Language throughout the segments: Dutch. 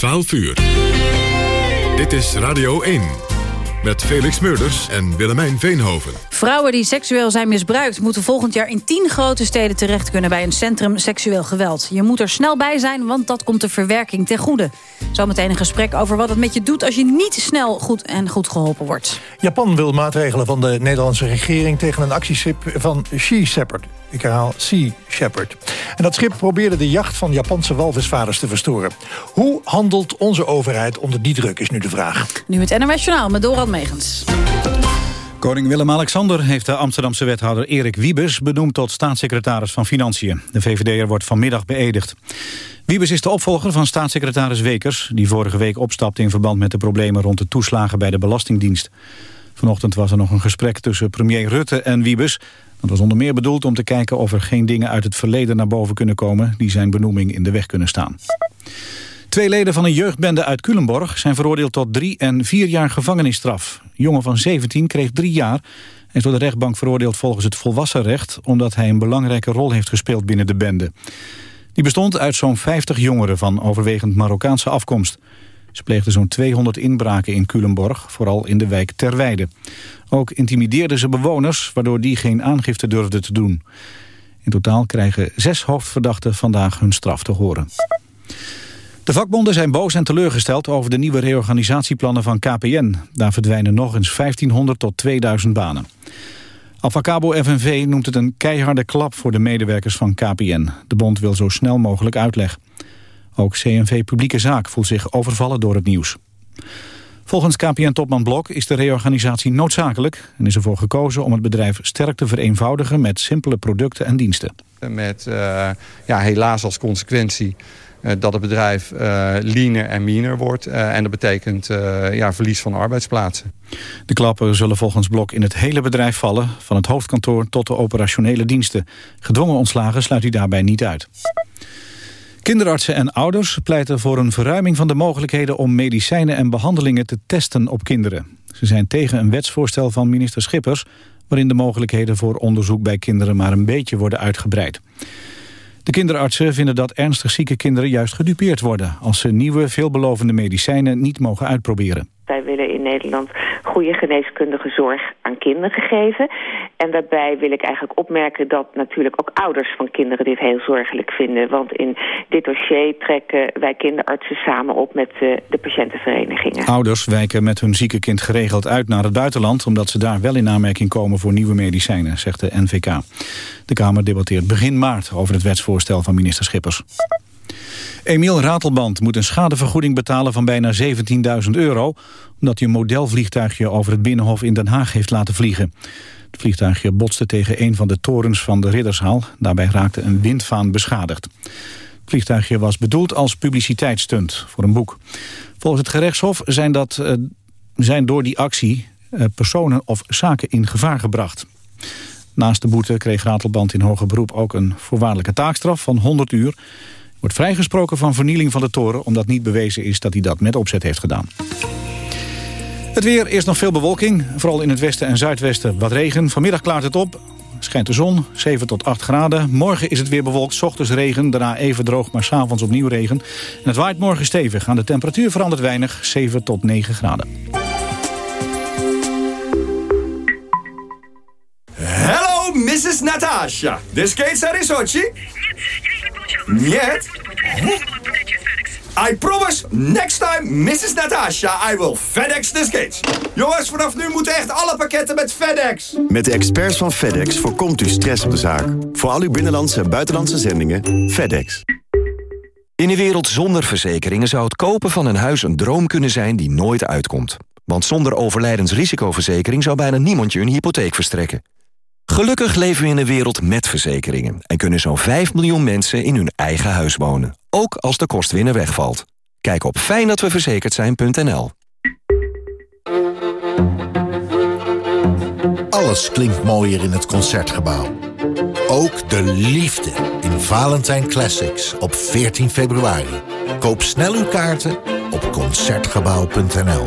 12 uur. Dit is Radio 1. Met Felix Meurders en Willemijn Veenhoven. Vrouwen die seksueel zijn misbruikt... moeten volgend jaar in 10 grote steden terecht kunnen... bij een centrum seksueel geweld. Je moet er snel bij zijn, want dat komt de verwerking ten goede. Zometeen een gesprek over wat het met je doet... als je niet snel goed en goed geholpen wordt. Japan wil maatregelen van de Nederlandse regering... tegen een actieschip van Sea Shepherd. Ik herhaal Sea Shepherd. En dat schip probeerde de jacht van Japanse walvisvaders te verstoren. Hoe handelt onze overheid onder die druk, is nu de vraag. Nu het NOS Journaal met Megens. Koning Willem-Alexander heeft de Amsterdamse wethouder Erik Wiebes benoemd tot staatssecretaris van Financiën. De VVD'er wordt vanmiddag beëdigd. Wiebes is de opvolger van staatssecretaris Wekers... die vorige week opstapte in verband met de problemen rond de toeslagen bij de Belastingdienst. Vanochtend was er nog een gesprek tussen premier Rutte en Wiebes. Dat was onder meer bedoeld om te kijken of er geen dingen uit het verleden naar boven kunnen komen... die zijn benoeming in de weg kunnen staan. Twee leden van een jeugdbende uit Culemborg zijn veroordeeld tot drie en vier jaar gevangenisstraf. Jongen van 17 kreeg drie jaar en is door de rechtbank veroordeeld volgens het volwassenrecht... omdat hij een belangrijke rol heeft gespeeld binnen de bende. Die bestond uit zo'n 50 jongeren van overwegend Marokkaanse afkomst. Ze pleegden zo'n 200 inbraken in Culemborg, vooral in de wijk Terweide. Ook intimideerden ze bewoners, waardoor die geen aangifte durfden te doen. In totaal krijgen zes hoofdverdachten vandaag hun straf te horen. De vakbonden zijn boos en teleurgesteld over de nieuwe reorganisatieplannen van KPN. Daar verdwijnen nog eens 1500 tot 2000 banen. Avacabo FNV noemt het een keiharde klap voor de medewerkers van KPN. De bond wil zo snel mogelijk uitleg. Ook CNV Publieke Zaak voelt zich overvallen door het nieuws. Volgens KPN-topman Blok is de reorganisatie noodzakelijk... en is ervoor gekozen om het bedrijf sterk te vereenvoudigen... met simpele producten en diensten. Met uh, ja, helaas als consequentie dat het bedrijf uh, leaner en meaner wordt. en dat betekent ja, verlies van arbeidsplaatsen. De klappen zullen volgens Blok in het hele bedrijf vallen... van het hoofdkantoor tot de operationele diensten. Gedwongen ontslagen sluit hij daarbij niet uit. Kinderartsen en ouders pleiten voor een verruiming van de mogelijkheden om medicijnen en behandelingen te testen op kinderen. Ze zijn tegen een wetsvoorstel van minister Schippers waarin de mogelijkheden voor onderzoek bij kinderen maar een beetje worden uitgebreid. De kinderartsen vinden dat ernstig zieke kinderen juist gedupeerd worden als ze nieuwe veelbelovende medicijnen niet mogen uitproberen. Wij willen in Nederland goede geneeskundige zorg aan kinderen geven. En daarbij wil ik eigenlijk opmerken dat natuurlijk ook ouders van kinderen dit heel zorgelijk vinden. Want in dit dossier trekken wij kinderartsen samen op met de, de patiëntenverenigingen. Ouders wijken met hun zieke kind geregeld uit naar het buitenland... omdat ze daar wel in aanmerking komen voor nieuwe medicijnen, zegt de NVK. De Kamer debatteert begin maart over het wetsvoorstel van minister Schippers. Emiel Ratelband moet een schadevergoeding betalen van bijna 17.000 euro... omdat hij een modelvliegtuigje over het Binnenhof in Den Haag heeft laten vliegen. Het vliegtuigje botste tegen een van de torens van de Riddershaal. Daarbij raakte een windvaan beschadigd. Het vliegtuigje was bedoeld als publiciteitsstunt voor een boek. Volgens het gerechtshof zijn, dat, uh, zijn door die actie uh, personen of zaken in gevaar gebracht. Naast de boete kreeg Ratelband in hoger beroep ook een voorwaardelijke taakstraf van 100 uur wordt vrijgesproken van vernieling van de toren... omdat niet bewezen is dat hij dat met opzet heeft gedaan. Het weer, eerst nog veel bewolking. Vooral in het westen en zuidwesten wat regen. Vanmiddag klaart het op. Schijnt de zon, 7 tot 8 graden. Morgen is het weer bewolkt, s ochtends regen, daarna even droog... maar s'avonds opnieuw regen. En het waait morgen stevig. Aan de temperatuur verandert weinig, 7 tot 9 graden. Hello, Mrs. Natasha. This case are in Sochi? yet. I promise, next time, Mrs. Natasha, I will FedEx this kids. Jongens, vanaf nu moeten echt alle pakketten met FedEx. Met de experts van FedEx voorkomt u stress op de zaak. Voor al uw binnenlandse en buitenlandse zendingen, FedEx. In een wereld zonder verzekeringen zou het kopen van een huis een droom kunnen zijn die nooit uitkomt. Want zonder overlijdensrisicoverzekering zou bijna niemand je een hypotheek verstrekken. Gelukkig leven we in een wereld met verzekeringen... en kunnen zo'n 5 miljoen mensen in hun eigen huis wonen. Ook als de kostwinner wegvalt. Kijk op fijndatweverzekerd zijn.nl. Alles klinkt mooier in het Concertgebouw. Ook de liefde in Valentijn Classics op 14 februari. Koop snel uw kaarten op Concertgebouw.nl.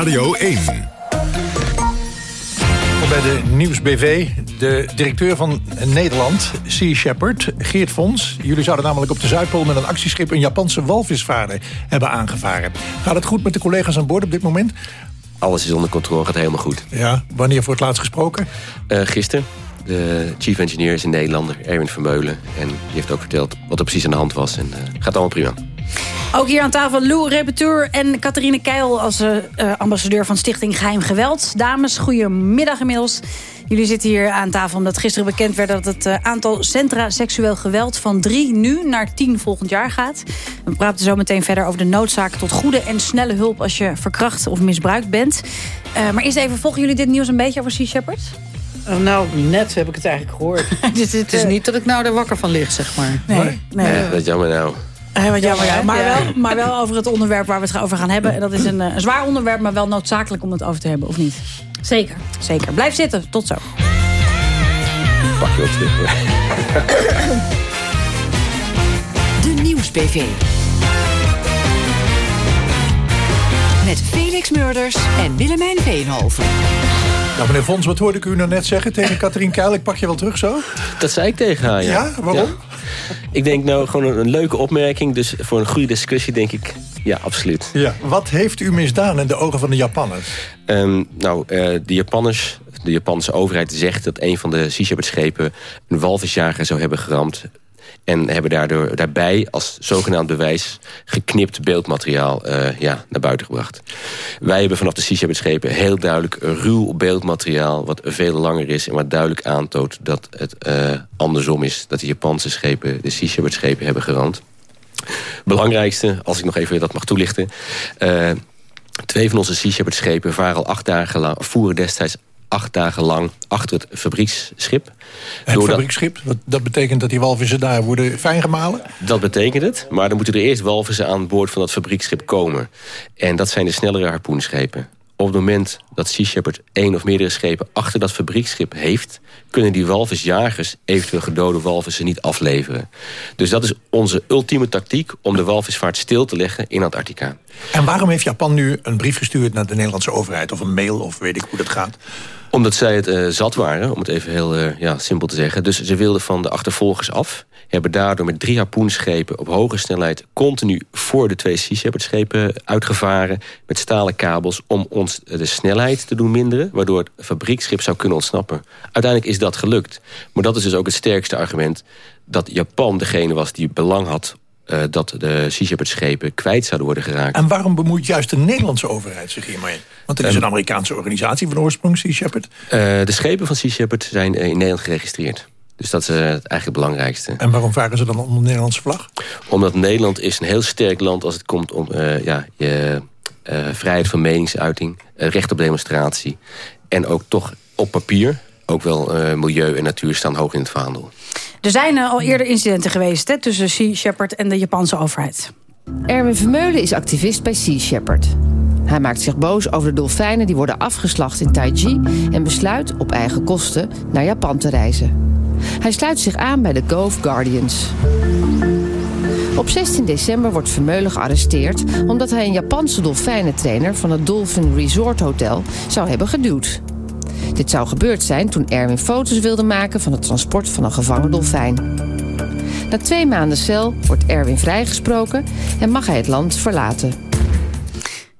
Radio 1. Bij de Nieuwsbv, de directeur van Nederland, Sea Shepherd, Geert Fons. Jullie zouden namelijk op de Zuidpool met een actieschip... een Japanse walvisvaarder hebben aangevaren. Gaat het goed met de collega's aan boord op dit moment? Alles is onder controle, gaat helemaal goed. Ja, wanneer voor het laatst gesproken? Uh, gisteren. De chief engineer is een Nederlander, Erwin Vermeulen. En die heeft ook verteld wat er precies aan de hand was. En uh, gaat allemaal prima. Ook hier aan tafel Lou Repeteur en Catharine Keil... als uh, ambassadeur van Stichting Geheim Geweld. Dames, goedemiddag inmiddels. Jullie zitten hier aan tafel omdat gisteren bekend werd... dat het uh, aantal centra seksueel geweld van drie nu naar tien volgend jaar gaat. We praten zo meteen verder over de noodzaak tot goede en snelle hulp... als je verkracht of misbruikt bent. Uh, maar eerst even, volgen jullie dit nieuws een beetje over Sea Shepherd? Uh, nou, net heb ik het eigenlijk gehoord. dus het is niet dat ik nou er wakker van lig, zeg maar. Nee, nee. nee. Ja, dat jammer nou. Wat jammer, ja. maar, wel, maar wel over het onderwerp waar we het over gaan hebben. En dat is een, een zwaar onderwerp, maar wel noodzakelijk om het over te hebben, of niet? Zeker. Zeker. Blijf zitten. Tot zo. Pak je terug. De Nieuwsbv. Met Felix Murders en Willemijn Veenhoven. Nou, meneer Fons, wat hoorde ik u nou net zeggen tegen Katrien Keil? Ik pak je wel terug zo? Dat zei ik tegen haar, ja. Ja? Waarom? Ja. Ik denk nou gewoon een, een, leuke opmerking. Dus voor een goede discussie denk ik, ja, absoluut. Ja. Wat heeft u misdaan in de ogen van de Japanners? Um, nou, uh, de Japanners, de Japanse overheid zegt dat een van de Sea Shepherd schepen... een walvisjager zou hebben geramd. En hebben daardoor, daarbij als zogenaamd bewijs geknipt beeldmateriaal uh, ja, naar buiten gebracht. Wij hebben vanaf de Sea Shepherd schepen heel duidelijk ruw beeldmateriaal... wat veel langer is en wat duidelijk aantoont dat het uh, andersom is. Dat de Japanse schepen de Sea Shepherd schepen hebben geramd. Belangrijkste, als ik nog even dat mag toelichten... Uh, twee van onze Sea Shepherd schepen varen al acht dagen lang, voeren destijds acht dagen lang achter het fabrieksschip. Het fabrieksschip? Dat, betekent dat die walvissen daar worden fijn gemalen? Dat betekent het, maar dan moeten er eerst walvissen aan boord van dat fabrieksschip komen. En dat zijn de snellere harpoenschepen. Op het moment dat Sea Shepherd één of meerdere schepen achter dat fabrieksschip heeft... kunnen die walvisjagers eventueel gedode walvissen niet afleveren. Dus dat is onze ultieme tactiek om de walvisvaart stil te leggen in Antarctica. En waarom heeft Japan nu een brief gestuurd naar de Nederlandse overheid... of een mail, of weet ik hoe dat gaat? Omdat zij het uh, zat waren, om het even heel uh, ja, simpel te zeggen. Dus ze wilden van de achtervolgers af. Hebben daardoor met drie harpoenschepen op hoge snelheid... continu voor de twee Sea Shepherd schepen uitgevaren... met stalen kabels om ons de snelheid te doen minderen... waardoor het fabrieksschip zou kunnen ontsnappen. Uiteindelijk is dat gelukt. Maar dat is dus ook het sterkste argument... dat Japan degene was die belang had uh, dat de Sea Shepherd schepen kwijt zouden worden geraakt. En waarom bemoeit juist de Nederlandse overheid zich hiermee? Want het is een Amerikaanse organisatie van oorsprong, Sea Shepherd. Uh, de schepen van Sea Shepherd zijn in Nederland geregistreerd. Dus dat is uh, het eigenlijk het belangrijkste. En waarom varen ze dan onder de Nederlandse vlag? Omdat Nederland is een heel sterk land als het komt om ja, je vrijheid van meningsuiting, recht op demonstratie. En ook toch op papier, ook wel milieu en natuur staan hoog in het vaandel. Er zijn uh, al eerder incidenten geweest hè, tussen Sea Shepherd en de Japanse overheid. Erwin Vermeulen is activist bij Sea Shepherd. Hij maakt zich boos over de dolfijnen die worden afgeslacht in Taiji... en besluit op eigen kosten naar Japan te reizen. Hij sluit zich aan bij de Gove Guardians. Op 16 december wordt Vermeulen gearresteerd... omdat hij een Japanse dolfijnentrainer van het Dolphin Resort Hotel zou hebben geduwd. Dit zou gebeurd zijn toen Erwin foto's wilde maken van het transport van een gevangen dolfijn. Na twee maanden cel wordt Erwin vrijgesproken en mag hij het land verlaten.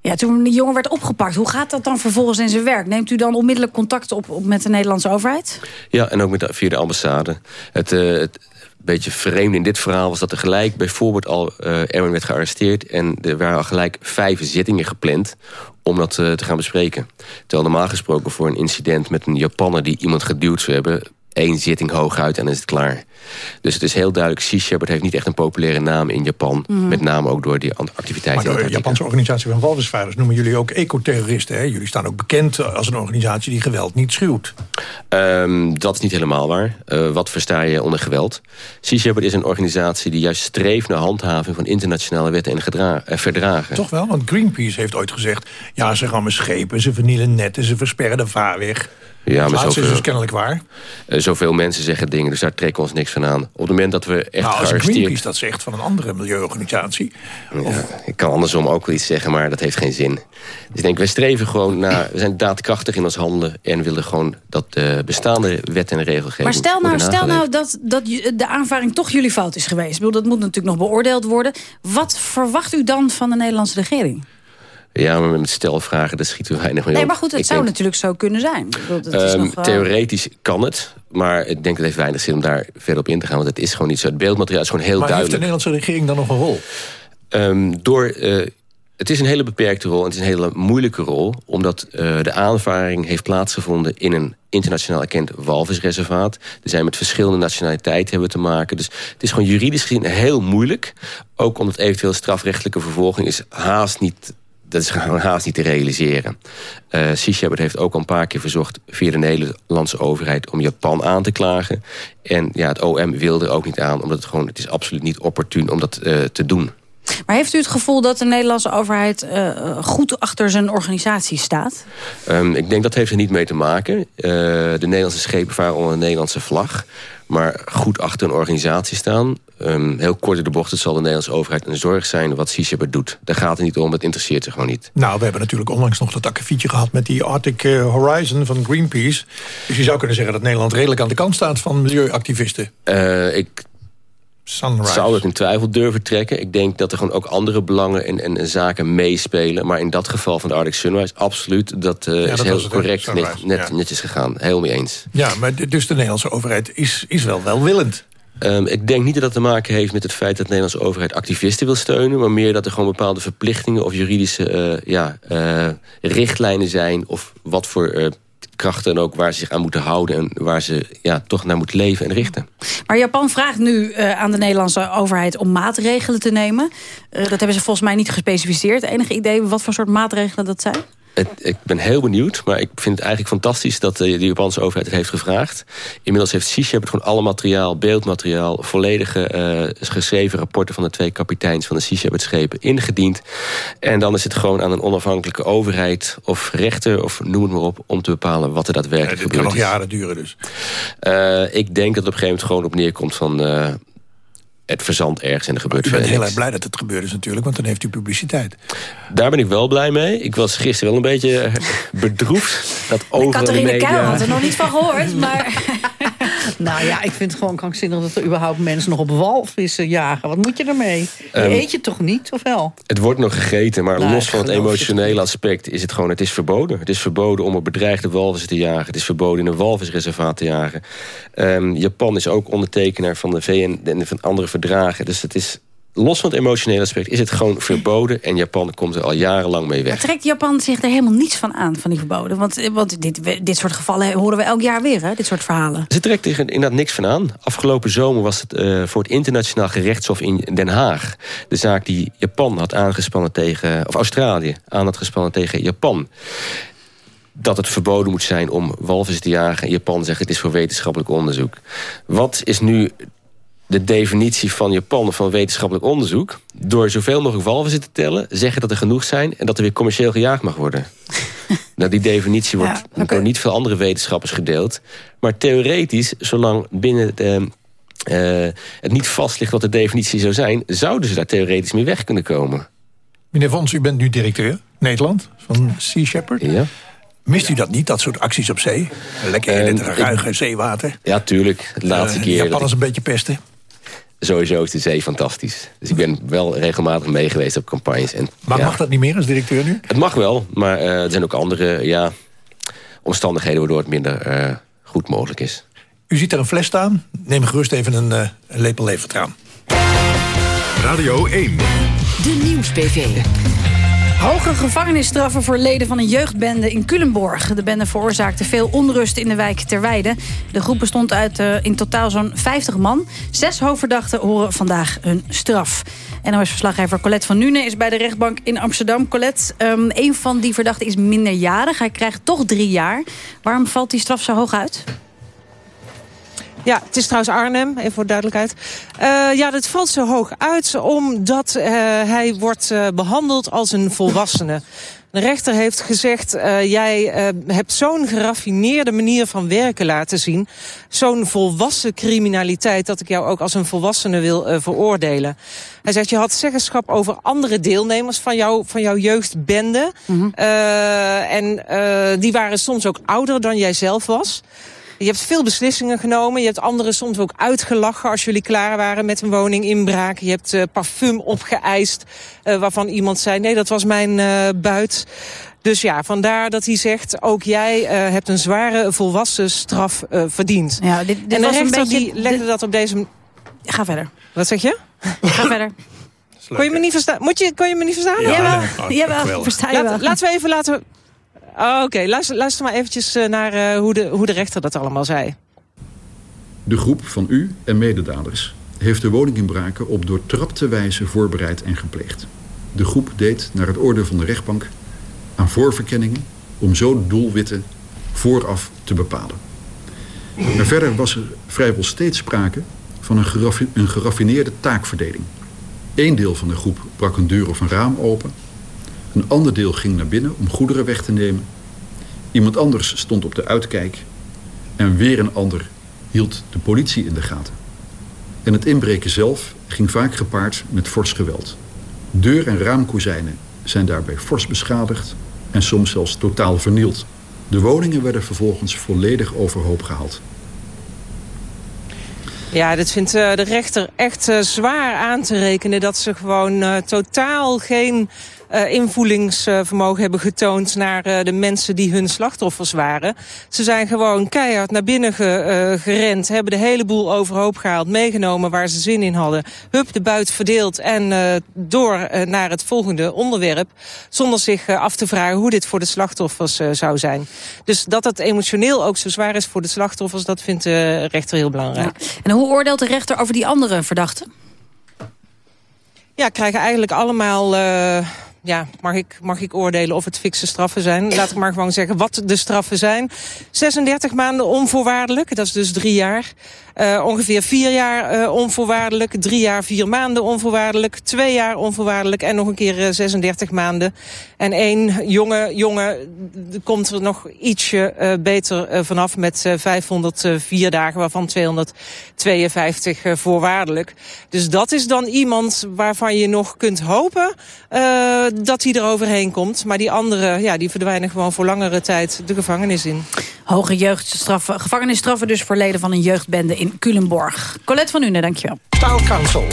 Ja, toen die jongen werd opgepakt, hoe gaat dat dan vervolgens in zijn werk? Neemt u dan onmiddellijk contact op, op met de Nederlandse overheid? Ja, en ook met de, via de ambassade. Het, uh, het beetje vreemd in dit verhaal was dat er gelijk bijvoorbeeld al uh, Erwin werd gearresteerd... en er waren al gelijk vijf zittingen gepland om dat uh, te gaan bespreken. Terwijl normaal gesproken voor een incident met een Japanner... die iemand geduwd zou hebben, één zitting hooguit en dan is het klaar. Dus het is heel duidelijk, Sea Shepherd heeft niet echt een populaire naam in Japan. Mhm. Met name ook door die activiteiten. Maar de. Japanse organisatie van walvisvaarders noemen jullie ook ecoterroristen. Hè? Jullie staan ook bekend als een organisatie die geweld niet schuwt. Ehm, dat is niet helemaal waar. Eh, wat versta je onder geweld? Sea Shepherd is een organisatie die juist streeft naar handhaving van internationale wetten en gedra- eh, verdragen. Toch wel? Want Greenpeace heeft ooit gezegd... ja, ze rammen schepen, ze vernielen netten, ze versperren de vaarweg. Ja, maar dat is zoveel, dus kennelijk waar. eh, zoveel mensen zeggen dingen, dus daar trekken we ons niks van aan. Op het moment dat we echt nou, als gearresteerd... Greenpeace dat zegt van een andere milieuorganisatie... Ja, ik kan andersom ook wel iets zeggen, maar dat heeft geen zin. Dus ik denk, wij streven gewoon naar... We zijn daadkrachtig in ons handelen... en willen gewoon dat de bestaande wet en regelgeving... Maar stel nou, stel nou dat, dat de aanvaring toch jullie fout is geweest. Ik bedoel, dat moet natuurlijk nog beoordeeld worden. Wat verwacht u dan van de Nederlandse regering? Ja, maar met stelvragen, daar schieten we weinig mee Nee, maar goed, het Ik zou denk, natuurlijk zo kunnen zijn. Ik bedoel, dat is ehm, nog wel- Theoretisch kan het, maar ik denk dat het heeft weinig zin om daar verder op in te gaan. Want het is gewoon niet zo. Het beeldmateriaal is gewoon heel maar heeft de duidelijk. Nederlandse regering dan nog een rol? Ehm, door, eh, het is een hele beperkte rol en het is een hele moeilijke rol... omdat eh, de aanvaring heeft plaatsgevonden in een internationaal erkend walvisreservaat. Er zijn met verschillende nationaliteiten hebben we te maken. Dus het is gewoon juridisch gezien heel moeilijk. Ook omdat eventueel strafrechtelijke vervolging is haast niet... Dat is gewoon haast niet te realiseren. Eh Sea Shepherd heeft ook al een paar keer verzocht... via de Nederlandse overheid om Japan aan te klagen. En ja, het OM wilde er ook niet aan... omdat het gewoon, het is absoluut niet opportun om dat eh, te doen. Maar heeft u het gevoel dat de Nederlandse overheid eh, goed achter zijn organisatie staat? Um, ik denk dat heeft er niet mee te maken. Uh, de Nederlandse schepen varen onder een Nederlandse vlag. Maar goed achter een organisatie staan. Um, heel kort in de bocht, het zal de Nederlandse overheid een zorg zijn wat Shepherd doet. Daar gaat het niet om, het interesseert ze gewoon niet. Nou, we hebben natuurlijk onlangs nog dat akkefietje gehad... met die Arctic eh, Horizon van Greenpeace. Dus je zou kunnen zeggen dat Nederland redelijk aan de kant staat... van milieuactivisten. Uh, ik Sunrise. zou ik in twijfel durven trekken. Ik denk dat er gewoon ook andere belangen en, en, en zaken meespelen. Maar in dat geval van de Arctic Sunrise, absoluut. Dat uh, ja, is dat heel correct, net, net, ja. netjes gegaan. Heel mee eens. Ja, maar dus de Nederlandse overheid is, is wel welwillend. Um, ik denk niet dat dat te maken heeft met het feit dat de Nederlandse overheid activisten wil steunen. Maar meer dat er gewoon bepaalde verplichtingen of juridische uh, ja, uh, richtlijnen zijn. Of wat voor krachten en ook waar ze zich aan moeten houden. En waar ze ja, toch naar moeten leven en richten. Maar Japan vraagt nu aan de Nederlandse overheid om maatregelen te nemen. dat hebben ze volgens mij niet gespecificeerd. Enige idee wat voor soort maatregelen dat zijn? Het, ik ben heel benieuwd, maar ik vind het eigenlijk fantastisch... dat de, de Japanse overheid het heeft gevraagd. Inmiddels heeft Sea Shepherd gewoon alle materiaal, beeldmateriaal... volledige uh, geschreven rapporten van de twee kapiteins... van de Sea Shepherd schepen ingediend. En dan is het gewoon aan een onafhankelijke overheid... of rechter, of noem het maar op... om te bepalen wat er daadwerkelijk ja, dit gebeurt. kan nog jaren duren dus. Uh, ik denk dat het op een gegeven moment gewoon op neerkomt van... Het verzand ergens en er gebeurt U bent heel niks. erg blij dat het gebeurd is natuurlijk, want dan heeft u publiciteit. Daar ben ik wel blij mee. Ik was gisteren wel een beetje bedroefd. Dat overal Catharine. Kuil had er nog niet van gehoord, maar... nou ja, ik vind het gewoon krankzinnig dat er überhaupt mensen nog op walvissen jagen. Wat moet je ermee? Die um, eet je toch niet, of wel? Het wordt nog gegeten, maar nou, los van het emotionele aspect is het gewoon, het is verboden. Het is verboden om op bedreigde walvissen te jagen. Het is verboden in een walvisreservaat te jagen. Um, Japan is ook ondertekenaar van de VN en van andere verdragen. Dus het is los van het emotionele aspect is het gewoon verboden. En Japan komt er al jarenlang mee weg. Maar trekt Japan zich er helemaal niets van aan, van die verboden? Want, want dit, dit soort gevallen horen we elk jaar weer, hè? dit soort verhalen. Ze trekt er inderdaad niks van aan. Afgelopen zomer was het uh, voor het internationaal gerechtshof in Den Haag. De zaak die Japan had aangespannen tegen... of Australië aan had gespannen tegen Japan dat het verboden moet zijn om walvissen te jagen. Japan zegt het is voor wetenschappelijk onderzoek. Wat is nu de definitie van Japan van wetenschappelijk onderzoek... door zoveel mogelijk walvissen te tellen... zeggen dat er genoeg zijn en dat er weer commercieel gejaagd mag worden. nou, die definitie wordt ja, okay. door niet veel andere wetenschappers gedeeld. Maar theoretisch, zolang binnen de, uh, het niet vast ligt wat de definitie zou zijn... zouden ze daar theoretisch mee weg kunnen komen. Meneer Vons, u bent nu directeur Nederland van Sea Shepherd. Ja. Mist u dat niet, dat soort acties op zee? Lekker in het ruige ik, zeewater. Ja, tuurlijk. De laatste uh, keer... Japanners een beetje pesten. Sowieso is de zee fantastisch. Dus ik ben wel regelmatig mee geweest op campagnes. En, maar ja, mag dat niet meer als directeur nu? Het mag wel, maar uh, er zijn ook andere ja, omstandigheden... waardoor het minder uh, goed mogelijk is. U ziet er een fles staan. Neem gerust even een, uh, een lepel levertraan. Radio 1. De Nieuws-PV. Hoge gevangenisstraffen voor leden van een jeugdbende in Culemborg. De bende veroorzaakte veel onrust in de wijk Terweide. De groep bestond uit uh, in totaal zo'n 50 man. Zes hoofdverdachten horen vandaag hun straf. NOS-verslaggever Colette van Nune is bij de rechtbank in Amsterdam. Colette, um, een van die verdachten is minderjarig. Hij krijgt toch drie jaar. Waarom valt die straf zo hoog uit? Ja, het is trouwens Arnhem, even voor duidelijkheid. Uh, ja, dat valt zo hoog uit omdat uh, hij wordt uh, behandeld als een volwassene. De rechter heeft gezegd, jij hebt zo'n geraffineerde manier van werken laten zien. Zo'n volwassen criminaliteit dat ik jou ook als een volwassene wil veroordelen. Hij zegt, je had zeggenschap over andere deelnemers van, jou, van jouw jeugdbende. Mm -hmm. en die waren soms ook ouder dan jij zelf was. Je hebt veel beslissingen genomen. Je hebt anderen soms ook uitgelachen als jullie klaar waren met een woninginbraak. Je hebt uh, parfum opgeëist uh, waarvan iemand zei... nee, dat was mijn uh, buit. Dus ja, vandaar dat hij zegt... ook jij hebt een zware volwassen straf verdiend. Ja, dit, dit en de was rechter een beetje, die legde dit... dat op deze... Ga verder. Wat zeg je? Ga verder. Kon je me niet verstaan? Moet je, kon je me niet verstaan? Ja, jawel, nee, jawel, versta je Laat, wel. Laten we even laten... Oh, Oké, luister, maar eventjes naar uh, hoe, de, hoe de rechter dat allemaal zei. De groep van u en mededaders heeft de woninginbraken op doortrapte wijze voorbereid en gepleegd. De groep deed naar het oordeel van de rechtbank aan voorverkenningen om zo doelwitten vooraf te bepalen. Maar verder was er vrijwel steeds sprake van een, een geraffineerde taakverdeling. Eén deel van de groep brak een deur of een raam open een ander deel ging naar binnen om goederen weg te nemen. Iemand anders stond op de uitkijk. En weer een ander hield de politie in de gaten. En het inbreken zelf ging vaak gepaard met fors geweld. Deur- en raamkozijnen zijn daarbij fors beschadigd en soms zelfs totaal vernield. De woningen werden vervolgens volledig overhoop gehaald. Ja, dit vindt uh, de rechter echt uh, zwaar aan te rekenen... dat ze gewoon uh, totaal geen uh, invoelingsvermogen hebben getoond naar uh, de mensen die hun slachtoffers waren. Ze zijn gewoon keihard naar binnen ge, uh, gerend, hebben de hele boel overhoop gehaald, meegenomen waar ze zin in hadden. Hup, de buit verdeeld en door naar het volgende onderwerp. Zonder zich af te vragen hoe dit voor de slachtoffers zou zijn. Dus dat het emotioneel ook zo zwaar is voor de slachtoffers, dat vindt de rechter heel belangrijk. Ja. En hoe oordeelt de rechter over die andere verdachten? Ja, krijgen eigenlijk allemaal ja, mag ik, mag ik oordelen of het fikse straffen zijn. Laat ik maar gewoon zeggen wat de straffen zijn. 36 maanden onvoorwaardelijk, dat is dus drie jaar. Uh, ongeveer vier jaar uh, onvoorwaardelijk, drie jaar, vier maanden onvoorwaardelijk, twee jaar onvoorwaardelijk en nog een keer uh, 36 maanden. En één jonge jongen komt er nog ietsje beter vanaf met 504 dagen, waarvan 252 voorwaardelijk. Dus dat is dan iemand waarvan je nog kunt hopen dat hij er overheen komt. Maar die anderen, ja, die verdwijnen gewoon voor langere tijd de gevangenis in. Hoge jeugdstraffen, gevangenisstraffen dus voor leden van een jeugdbende in Culemborg. Colette van Une, dankjewel. Staalkounsel.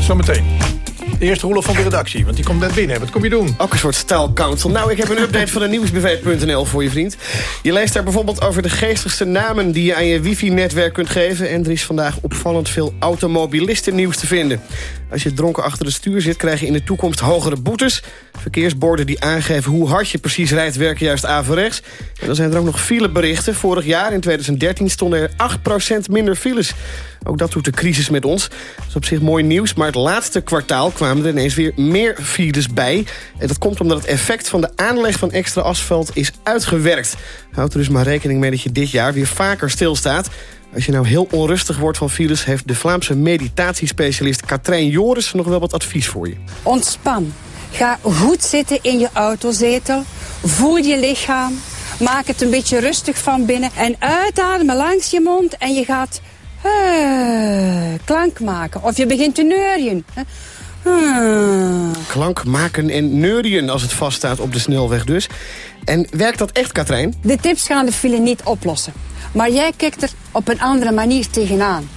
Zometeen. Eerst Roelof van de redactie, want die komt net binnen. Wat kom je doen? Ook een soort staalcouncil. Nou, ik heb een update van de nieuwsbv.nl voor je vriend. Je leest daar bijvoorbeeld over de geestigste namen... die je aan je wifi-netwerk kunt geven. En er is vandaag opvallend veel automobilistennieuws te vinden. Als je dronken achter het stuur zit, krijg je in de toekomst hogere boetes. Verkeersborden die aangeven hoe hard je precies rijdt... werken juist averechts. En dan zijn er ook nog fileberichten. Vorig jaar, in 2013, stonden er 8% minder files. Ook dat doet de crisis met ons. Dat is op zich mooi nieuws, maar het laatste kwartaal kwamen er ineens weer meer files bij. En dat komt omdat het effect van de aanleg van extra asfalt is uitgewerkt. Houd er dus maar rekening mee dat je dit jaar weer vaker stilstaat. Als je nou heel onrustig wordt van files... heeft de Vlaamse meditatiespecialist Katrijn Joris nog wel wat advies voor je. Ontspan. Ga goed zitten in je autozetel. Voel je lichaam. Maak het een beetje rustig van binnen. En uitademen langs je mond. En je gaat uh, klank maken. Of je begint te neurien. Hmm. Klank maken en neurien als het vaststaat op de snelweg dus. En werkt dat echt, Katrijn? De tips gaan de file niet oplossen. Maar jij kijkt er op een andere manier tegenaan.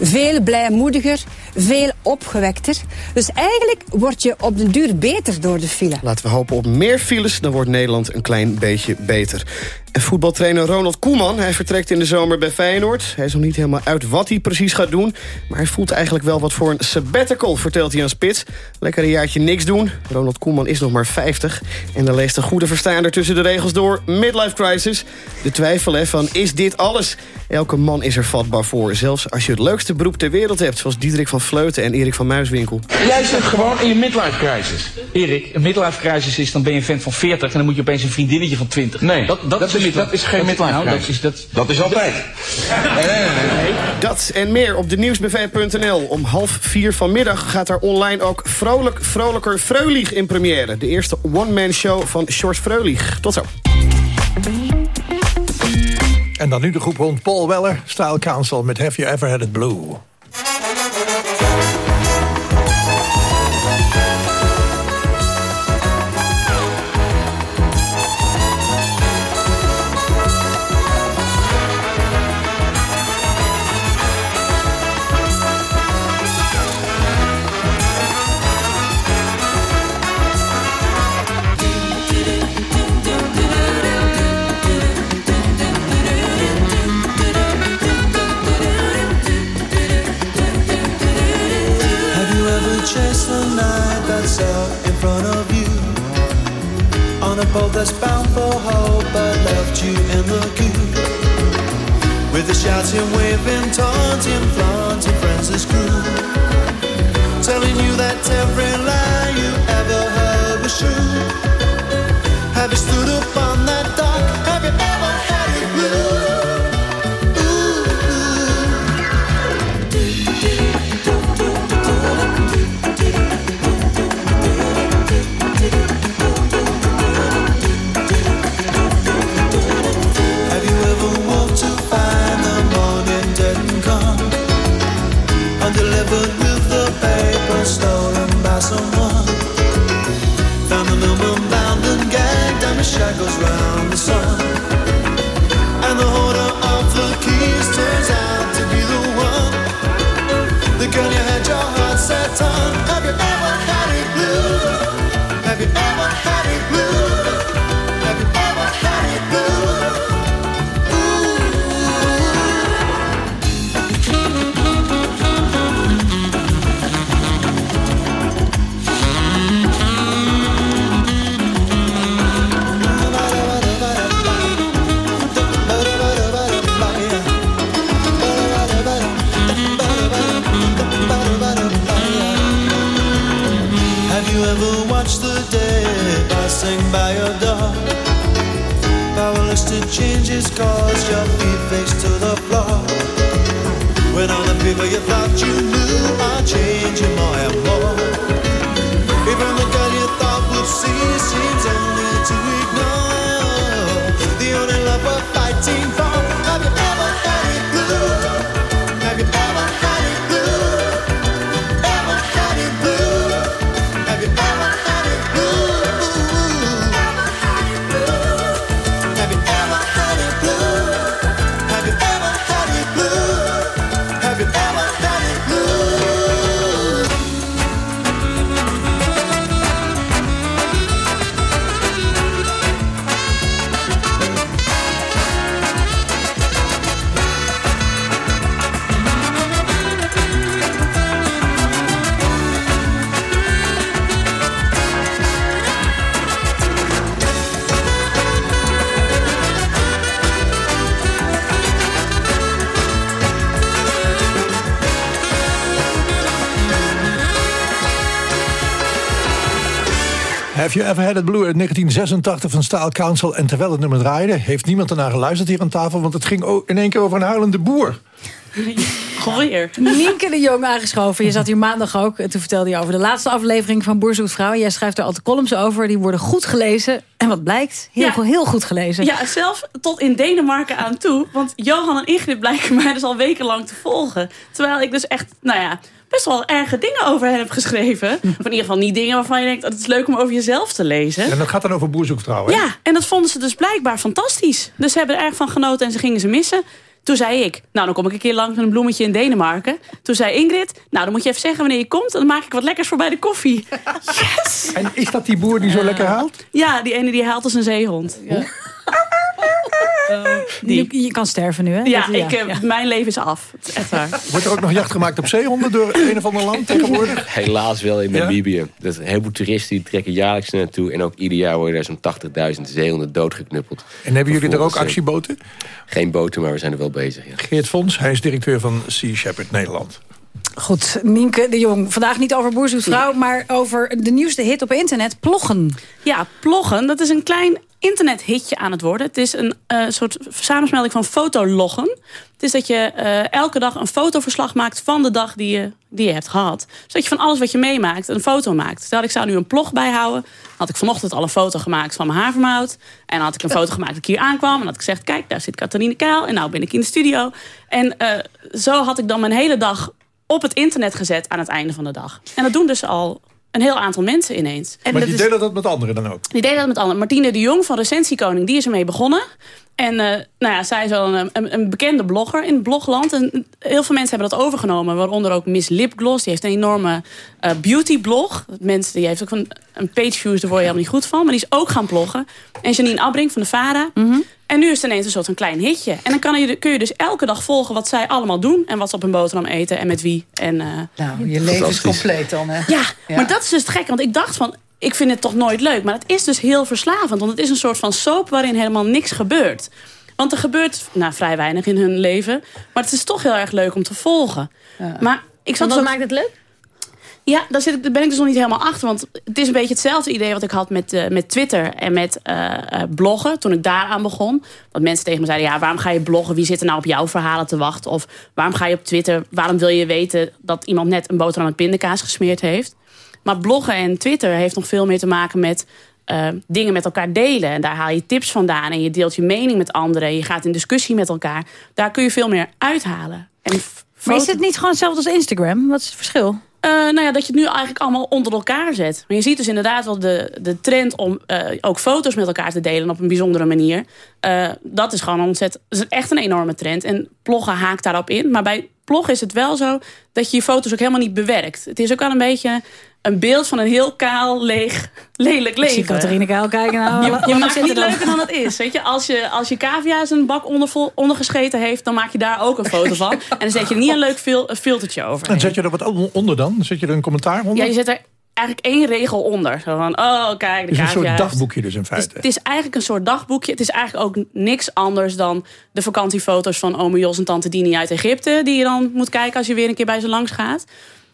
Veel blijmoediger, veel opgewekter. Dus eigenlijk word je op den duur beter door de file. Laten we hopen op meer files, dan wordt Nederland een klein beetje beter. Voetbaltrainer Ronald Koeman, hij vertrekt in de zomer bij Feyenoord. Hij is nog niet helemaal uit wat hij precies gaat doen... maar hij voelt eigenlijk wel wat voor een sabbatical, vertelt hij aan Spits. Lekker een jaartje niks doen. Ronald Koeman is nog maar 50. En dan leest een goede verstaander tussen de regels door... midlife crisis. De twijfel hè, van is dit alles? Elke man is er vatbaar voor, zelfs als je het leukste beroep ter wereld hebt... zoals Diederik van Vleuten en Erik van Muiswinkel. Jij zit gewoon in je midlife crisis. Erik, een midlife crisis is dan ben je een vent van 40... en dan moet je opeens een vriendinnetje van 20. Nee, dat, dat, is, dat is geen midlife nou, crisis. dat is, dat, dat is altijd. nee, nee, nee, nee. Dat en meer op de nieuwsbv.nl. Om half vier vanmiddag gaat er online ook Vrolijk Vrolijker Freulich in première. De eerste one-man show van Short Freulich. Tot zo. En dan nu de groep rond Paul Weller, Style Council met Have You Ever Had It Blue. Chased the night that's out in front of you? On a boat that's bound for hope but left you in the queue. With the shouting, waving, taunting, flaunting friends as crew. Telling you that every lie you ever heard was true. Have you stood up passing by your door? Powerless to change its course, your feet face to the floor. When all the people you thought you knew are changing more and more. Ever Had It Blue uit 1986 van Style Council. En terwijl het nummer draaide, heeft niemand ernaar geluisterd hier aan tafel... want het ging in één keer over een huilende boer. Alweer. Nienke de Jong aangeschoven. Je zat hier maandag ook. En toen vertelde je over de laatste aflevering van Boer Zoekt Vrouw. Jij schrijft er altijd columns over. Die worden goed gelezen. En wat blijkt? Heel, Ja. goed- heel goed gelezen. Ja, zelfs tot in Denemarken aan toe. Want Johan en Ingrid blijken mij dus al wekenlang te volgen. Terwijl ik dus echt, nou ja, best wel erge dingen over hen heb geschreven. Of in ieder geval niet dingen waarvan je denkt... dat het is leuk om over jezelf te lezen. En dat gaat dan over boerzoekvrouw, hè? Ja, en dat vonden ze dus blijkbaar fantastisch. Dus ze hebben er erg van genoten en ze gingen ze missen. Toen zei ik, nou dan kom ik een keer langs met een bloemetje in Denemarken. Toen zei Ingrid, nou dan moet je even zeggen wanneer je komt. Dan maak ik wat lekkers voor bij de koffie. Yes! En is dat die boer die zo lekker haalt? Ja, die ene die haalt als een zeehond. Ja. Je, je kan sterven nu, hè? Ja, Dat- ik, eh, mijn leven is af. Het is echt waar. Wordt er ook nog jacht gemaakt op zeehonden door een of ander land tegenwoordig? Helaas wel in Namibië. Dat een heleboel toeristen die trekken jaarlijks naartoe. En ook ieder jaar worden er zo'n 80.000 zeehonden doodgeknuppeld. En hebben jullie er ook eh, actieboten? Geen boten, maar we zijn er wel bezig. Ja. Geert Fons, hij is directeur van Sea Shepherd Nederland. Goed, Nienke de Jong. Vandaag niet over Boer zoekt vrouw, maar over de nieuwste hit op internet, Ploggen. Ja, Ploggen, dat is een klein internethitje aan het worden. Het is een eh, soort samensmelding van fotologgen. Het is dat je eh, elke dag een fotoverslag maakt van de dag die je, die je hebt gehad. Zodat je van alles wat je meemaakt een foto maakt. Stel, ik zou nu een plog bijhouden. had ik vanochtend al een foto gemaakt van mijn havermout. En dan had ik een foto gemaakt dat ik hier aankwam. En had ik gezegd, kijk, daar zit Catharine Kuil. En nou ben ik in de studio. En eh, zo had ik dan mijn hele dag op het internet gezet aan het einde van de dag. En dat doen dus al een heel aantal mensen ineens. En maar die is- delen dat met anderen dan ook? die deed dat met anderen. Martine de Jong van Recensiekoning, die is ermee begonnen. En eh, nou ja, zij is wel een, een, een bekende blogger in het blogland. En heel veel mensen hebben dat overgenomen. Waaronder ook Miss Lipgloss. Die heeft een enorme eh, beautyblog. Mensen, die heeft ook een, een page views, daar word je helemaal niet goed van. Maar die is ook gaan bloggen. En Janine Abrink van de VARA. En nu is het ineens een soort een klein hitje. En dan kan je, kun je dus elke dag volgen wat zij allemaal doen. En wat ze op hun boterham eten en met wie. En, eh, Nou, je leven is compleet dan, hè? ja, maar dat is dus het gek. Want ik dacht van, ik vind het toch nooit leuk. Maar het is dus heel verslavend. Want het is een soort van soap waarin helemaal niks gebeurt. Want er gebeurt nou, vrij weinig in hun leven. Maar het is toch heel erg leuk om te volgen. Maar ik zat wat zo- maakt het leuk? ja, daar, zit ik, daar ben ik dus nog niet helemaal achter. Want het is een beetje hetzelfde idee wat ik had met, eh, met Twitter en met eh, eh, bloggen. Toen ik daaraan begon. Dat mensen tegen me zeiden, ja, waarom ga je bloggen? Wie zit er nou op jouw verhalen te wachten? Of waarom ga je op Twitter? Waarom wil je weten dat iemand net een boterham met pindakaas gesmeerd heeft? Maar bloggen en Twitter heeft nog veel meer te maken met... eh, dingen met elkaar delen. En daar haal je tips vandaan. En je deelt je mening met anderen. Je gaat in discussie met elkaar. Daar kun je veel meer uithalen. En Maar is het niet gewoon hetzelfde als Instagram? Wat is het verschil? eh, nou ja, dat je het nu eigenlijk allemaal onder elkaar zet. Maar je ziet dus inderdaad wel de, de trend om eh, ook foto's met elkaar te delen op een bijzondere manier. Dat is gewoon ontzettend, dat is echt een enorme trend. En ploggen haakt daarop in. Maar bij ploggen is het wel zo dat je je foto's ook helemaal niet bewerkt. Het is ook al een beetje een beeld van een heel kaal, leeg, lelijk Ik zie leven. Catharine Kuil kijken. Nou, Je, je maakt het niet dan. leuker dan het is. Weet je? Als, je, als je cavia zijn bak onder, ondergescheten heeft... dan maak je daar ook een foto van. En dan zet je er niet een leuk fil, een filtertje over. En zet je er wat onder dan? Zet je er een commentaar onder? Ja, je zet er eigenlijk één regel onder. Zo van, oh kijk, de Het is een soort dagboekje dus in feite. Het is eigenlijk een soort dagboekje. Het is eigenlijk ook niks anders dan de vakantiefoto's van ome Jos en tante Dini uit Egypte. Die je dan moet kijken als je weer een keer bij ze langs gaat.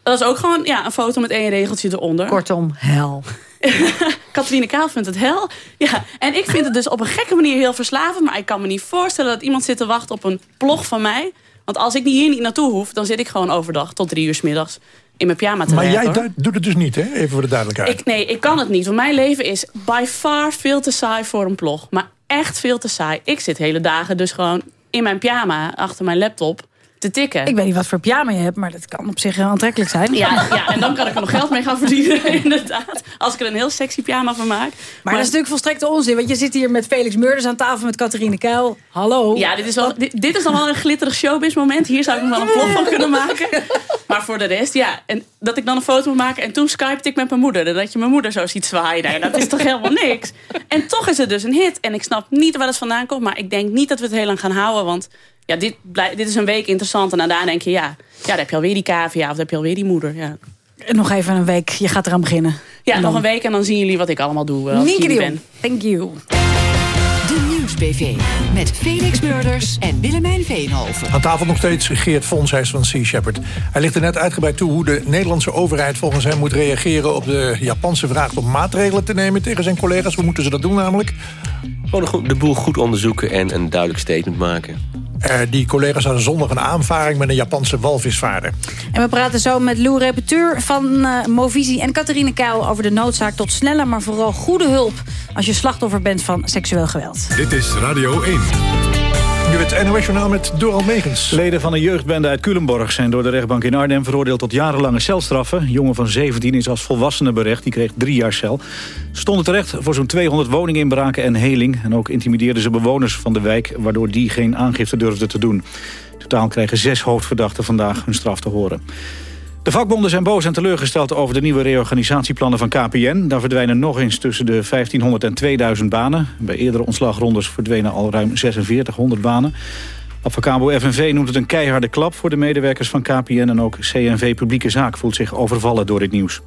Dat is ook gewoon ja, een foto met één regeltje eronder. Kortom, hel. Catharine Kaal vindt het hel. Ja, en ik vind het dus op een gekke manier heel verslavend. Maar ik kan me niet voorstellen dat iemand zit te wachten op een plog van mij. Want als ik hier niet naartoe hoef, dan zit ik gewoon overdag tot drie uur 's middags in mijn pyjama te Maar werken. jij hoor. doet het dus niet, hè? Even voor de duidelijkheid. Ik, nee, ik kan het niet. Want mijn leven is by far veel te saai voor een plog. Maar echt veel te saai. Ik zit hele dagen dus gewoon in mijn pyjama achter mijn laptop te tikken. Ik weet niet wat voor pyjama je hebt, maar dat kan op zich heel aantrekkelijk zijn. Ja, ja, en dan kan ik er nog geld mee gaan verdienen, inderdaad. Als ik er een heel sexy pyjama van maak. Maar, dat is natuurlijk volstrekte onzin. Want je zit hier met Felix Meurders aan tafel met Catharine Kuil. Hallo. Ja, dit is, wel, dit, dit is dan wel een glitterig showbiz moment. Hier zou ik nog wel een vlog van kunnen maken. Maar voor de rest, ja. En dat ik dan een foto moet maken. En toen skypte ik met mijn moeder. Dat je mijn moeder zo ziet zwaaien. Nee, dat is toch helemaal niks. En toch is het dus een hit. En ik snap niet waar het vandaan komt. Maar ik denk niet dat we het heel lang gaan houden. Want ja, dit, dit is een week interessant. En daarna denk je, ja, ja, dan heb je alweer die cavia. Of dan heb je alweer die moeder. Ja, En Nog even een week. Je gaat eraan beginnen. ja nog een week en dan zien jullie wat ik allemaal doe. eh, Als ik Jong. ben. Thank you. De Nieuwsbv met Felix Murders en Willemijn Veenhoven. Aan tafel nog steeds Geert Fons, hij is van Sea Shepherd. Hij ligt er net uitgebreid toe hoe de Nederlandse overheid volgens hem moet reageren... op de Japanse vraag om maatregelen te nemen tegen zijn collega's. Hoe moeten ze dat doen namelijk? Gewoon de boel goed onderzoeken en een duidelijk statement maken. Eh, die collega's hadden zondag een aanvaring met een Japanse walvisvaarder. En we praten zo met Lou Repeteur van eh, Movisie en Catharine Kuil... over de noodzaak tot snelle, maar vooral goede hulp... als je slachtoffer bent van seksueel geweld. Dit is Radio 1. Nu het NOS-journaal met Doral Megens. Leden van een jeugdbende uit Culemborg zijn door de rechtbank in Arnhem veroordeeld tot jarenlange celstraffen. Een jongen van 17 is als volwassene berecht, die kreeg drie jaar cel. Stonden terecht voor zo'n 200 woninginbraken en heling. En ook intimideerden ze bewoners van de wijk, waardoor die geen aangifte durfden te doen. Totaal krijgen zes hoofdverdachten vandaag hun straf te horen. De vakbonden zijn boos en teleurgesteld over de nieuwe reorganisatieplannen van KPN. Daar verdwijnen nog eens tussen de 1500 en 2000 banen. Bij eerdere ontslagrondes verdwenen al ruim 4600 banen. Advocabo FNV noemt het een keiharde klap voor de medewerkers van KPN... en ook CNV Publieke Zaak voelt zich overvallen door dit nieuws.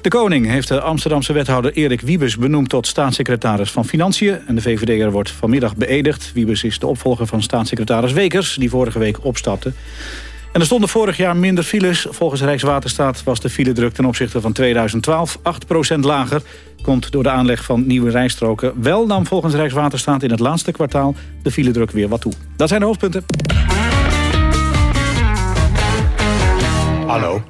De koning heeft de Amsterdamse wethouder Erik Wiebes benoemd tot staatssecretaris van Financiën. En de VVD'er wordt vanmiddag beëdigd. Wiebes is de opvolger van staatssecretaris Wekers, die vorige week opstapte. En er stonden vorig jaar minder files. Volgens Rijkswaterstaat was de file-druk ten opzichte van 2012 8% lager. Komt door de aanleg van nieuwe rijstroken. Wel nam volgens Rijkswaterstaat in het laatste kwartaal de file-druk weer wat toe. Dat zijn de hoofdpunten. Hallo.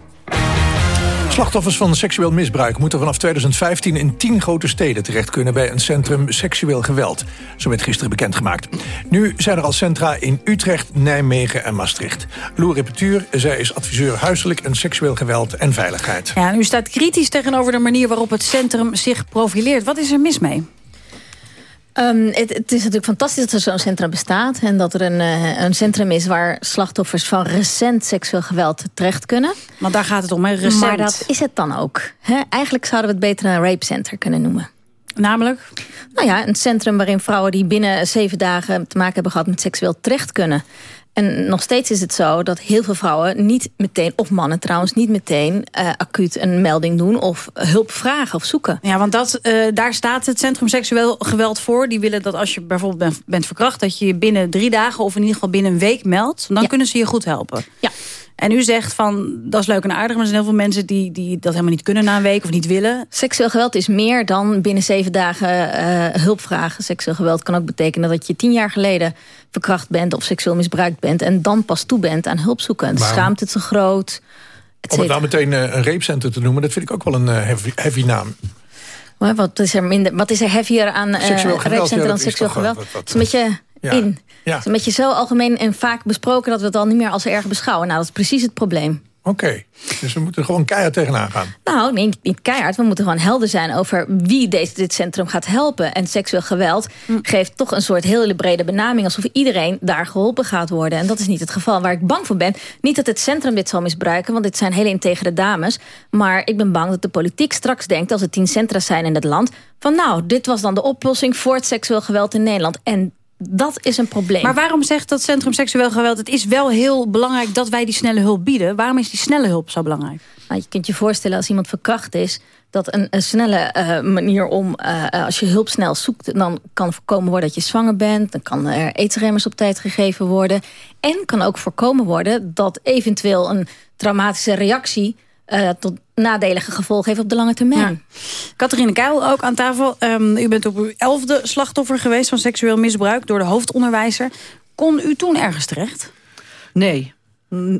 Slachtoffers van seksueel misbruik moeten vanaf 2015 in 10 grote steden terecht kunnen bij een centrum seksueel geweld. Zo werd gisteren bekendgemaakt. Nu zijn er al centra in Utrecht, Nijmegen en Maastricht. Lou Repetuur, zij is adviseur huiselijk en seksueel geweld en veiligheid. Ja, u staat kritisch tegenover de manier waarop het centrum zich profileert. Wat is er mis mee? Um, het, het, is natuurlijk fantastisch dat er zo'n centrum bestaat... en dat er een, uh, een centrum is waar slachtoffers van recent seksueel geweld terecht kunnen. Want daar gaat het om, hè? Recent. Maar dat is het dan ook. Hè? Eigenlijk zouden we het beter een rape center kunnen noemen. Namelijk? Nou ja, een centrum waarin vrouwen die binnen zeven dagen te maken hebben gehad met seksueel terecht kunnen. En nog steeds is het zo dat heel veel vrouwen niet meteen, of mannen trouwens, niet meteen uh, acuut een melding doen of hulp vragen of zoeken. Ja, want dat, uh, daar staat het Centrum Seksueel Geweld voor. Die willen dat als je bijvoorbeeld bent, bent verkracht, dat je je binnen drie dagen of in ieder geval binnen een week meldt. Dan ja. kunnen ze je goed helpen. Ja. En u zegt van, dat is leuk en aardig... maar er zijn heel veel mensen die, die dat helemaal niet kunnen na een week of niet willen. Seksueel geweld is meer dan binnen zeven dagen uh, hulp vragen. Seksueel geweld kan ook betekenen dat je tien jaar geleden verkracht bent... of seksueel misbruikt bent en dan pas toe bent aan hulp zoeken. De schaamte te groot. Om het nou meteen uh, een rape te noemen, dat vind ik ook wel een uh, heavy, heavy naam. Maar wat is er, minder, wat is er heavier aan uh, dan seksueel geweld? Het is een beetje ja. in. Ja. Het is een beetje zo algemeen en vaak besproken... dat we het al niet meer als erg beschouwen. Nou, dat is precies het probleem. Oké, okay. dus we moeten gewoon keihard tegenaan gaan. Nou, nee, niet keihard. We moeten gewoon helder zijn over wie deze, dit centrum gaat helpen. En seksueel geweld hm. geeft toch een soort hele brede benaming... alsof iedereen daar geholpen gaat worden. En dat is niet het geval. Waar ik bang voor ben, niet dat het centrum dit zal misbruiken... want dit zijn hele integere dames. Maar ik ben bang dat de politiek straks denkt... als er tien centra zijn in het land... van nou, dit was dan de oplossing voor het seksueel geweld in Nederland. En dat is een probleem. Maar waarom zegt dat Centrum Seksueel Geweld... het is wel heel belangrijk dat wij die snelle hulp bieden? Waarom is die snelle hulp zo belangrijk? Nou, je kunt je voorstellen als iemand verkracht is... dat een, een snelle uh, manier om, uh, als je hulp snel zoekt... dan kan voorkomen worden dat je zwanger bent. Dan kan er aidsremmers op tijd gegeven worden. En kan ook voorkomen worden dat eventueel een traumatische reactie... Uh, tot nadelige gevolgen heeft op de lange termijn. Ja. Catharine Keil ook aan tafel. Um, u bent op uw elfde slachtoffer geweest van seksueel misbruik... door de hoofdonderwijzer. Kon u toen ergens terecht? Nee,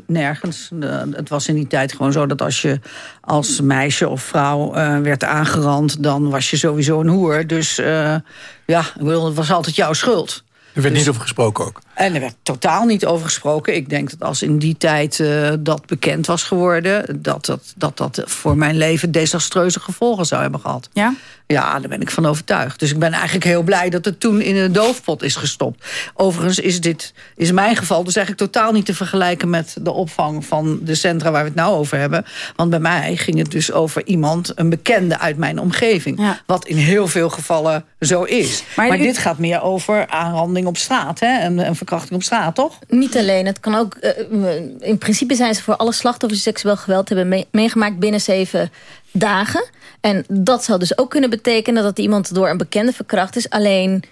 nergens. Het was in die tijd gewoon zo dat als je als meisje of vrouw uh, werd aangerand... dan was je sowieso een hoer. Dus uh, ja, het was altijd jouw schuld. Er werd dus, niet over gesproken ook? En er werd totaal niet over gesproken. Ik denk dat als in die tijd uh, dat bekend was geworden... Dat dat, dat dat voor mijn leven desastreuze gevolgen zou hebben gehad. Ja? Ja, daar ben ik van overtuigd. Dus ik ben eigenlijk heel blij dat het toen in een doofpot is gestopt. Overigens is dit, is mijn geval dus eigenlijk totaal niet te vergelijken... met de opvang van de centra waar we het nou over hebben. Want bij mij ging het dus over iemand, een bekende uit mijn omgeving. Ja. Wat in heel veel gevallen zo is. Maar, maar u... dit gaat meer over aanranding op straat, hè? En, en verkrachting op straat, toch? Niet alleen. Het kan ook, uh, in principe zijn ze voor alle slachtoffers die seksueel geweld hebben mee, meegemaakt binnen zeven dagen. En dat zou dus ook kunnen betekenen dat iemand door een bekende verkracht is. Alleen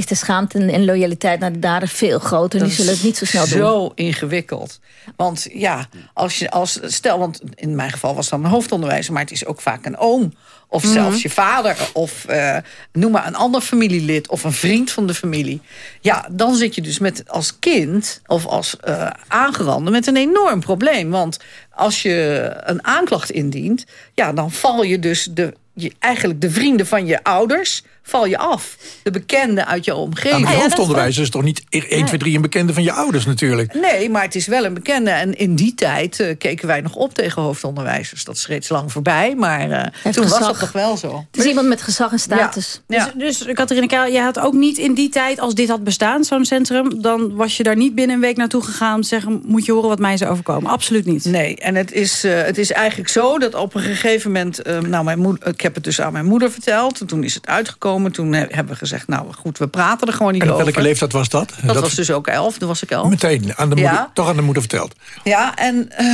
is de schaamte en loyaliteit naar de dader veel groter. Dat die zullen het niet zo snel zo doen. Zo ingewikkeld. Want ja, als je als stel, want in mijn geval was dan een hoofdonderwijzer... maar het is ook vaak een oom of Mhm. zelfs je vader, of uh, noem maar een ander familielid... of een vriend van de familie. Ja, dan zit je dus met als kind of als uh, aangerande met een enorm probleem. Want als je een aanklacht indient... ja, dan val je dus de, je, eigenlijk de vrienden van je ouders val je af. De bekende uit jouw omgeving. Ja, maar Ja, dat is hoofdonderwijzer is toch niet 1, 2, 3 een bekende van je ouders natuurlijk. Nee, maar het is wel een bekende. En in die tijd eh, keken wij nog op tegen hoofdonderwijzers. Dat is reeds lang voorbij, maar eh, toen was dat toch wel zo. Het is iemand met gezag en status. Ja. Dus, dus Catharina Keil, jij had ook niet in die tijd, als dit had bestaan, zo'n centrum... dan was je daar niet binnen een week naartoe gegaan om te zeggen... moet je horen wat mij is overkomen. Absoluut niet. Nee, en het is, eh, het is eigenlijk zo dat op een gegeven moment... eh, nou, mijn moeder, ik heb het dus aan mijn moeder verteld. En toen is het uitgekomen. Toen he- hebben we gezegd, nou goed, we praten er gewoon niet En op over. welke leeftijd was dat? Dat, was dus ook elf, toen was ik elf. Meteen, aan de moeder, Ja. toch aan de moeder verteld. Ja, en eh,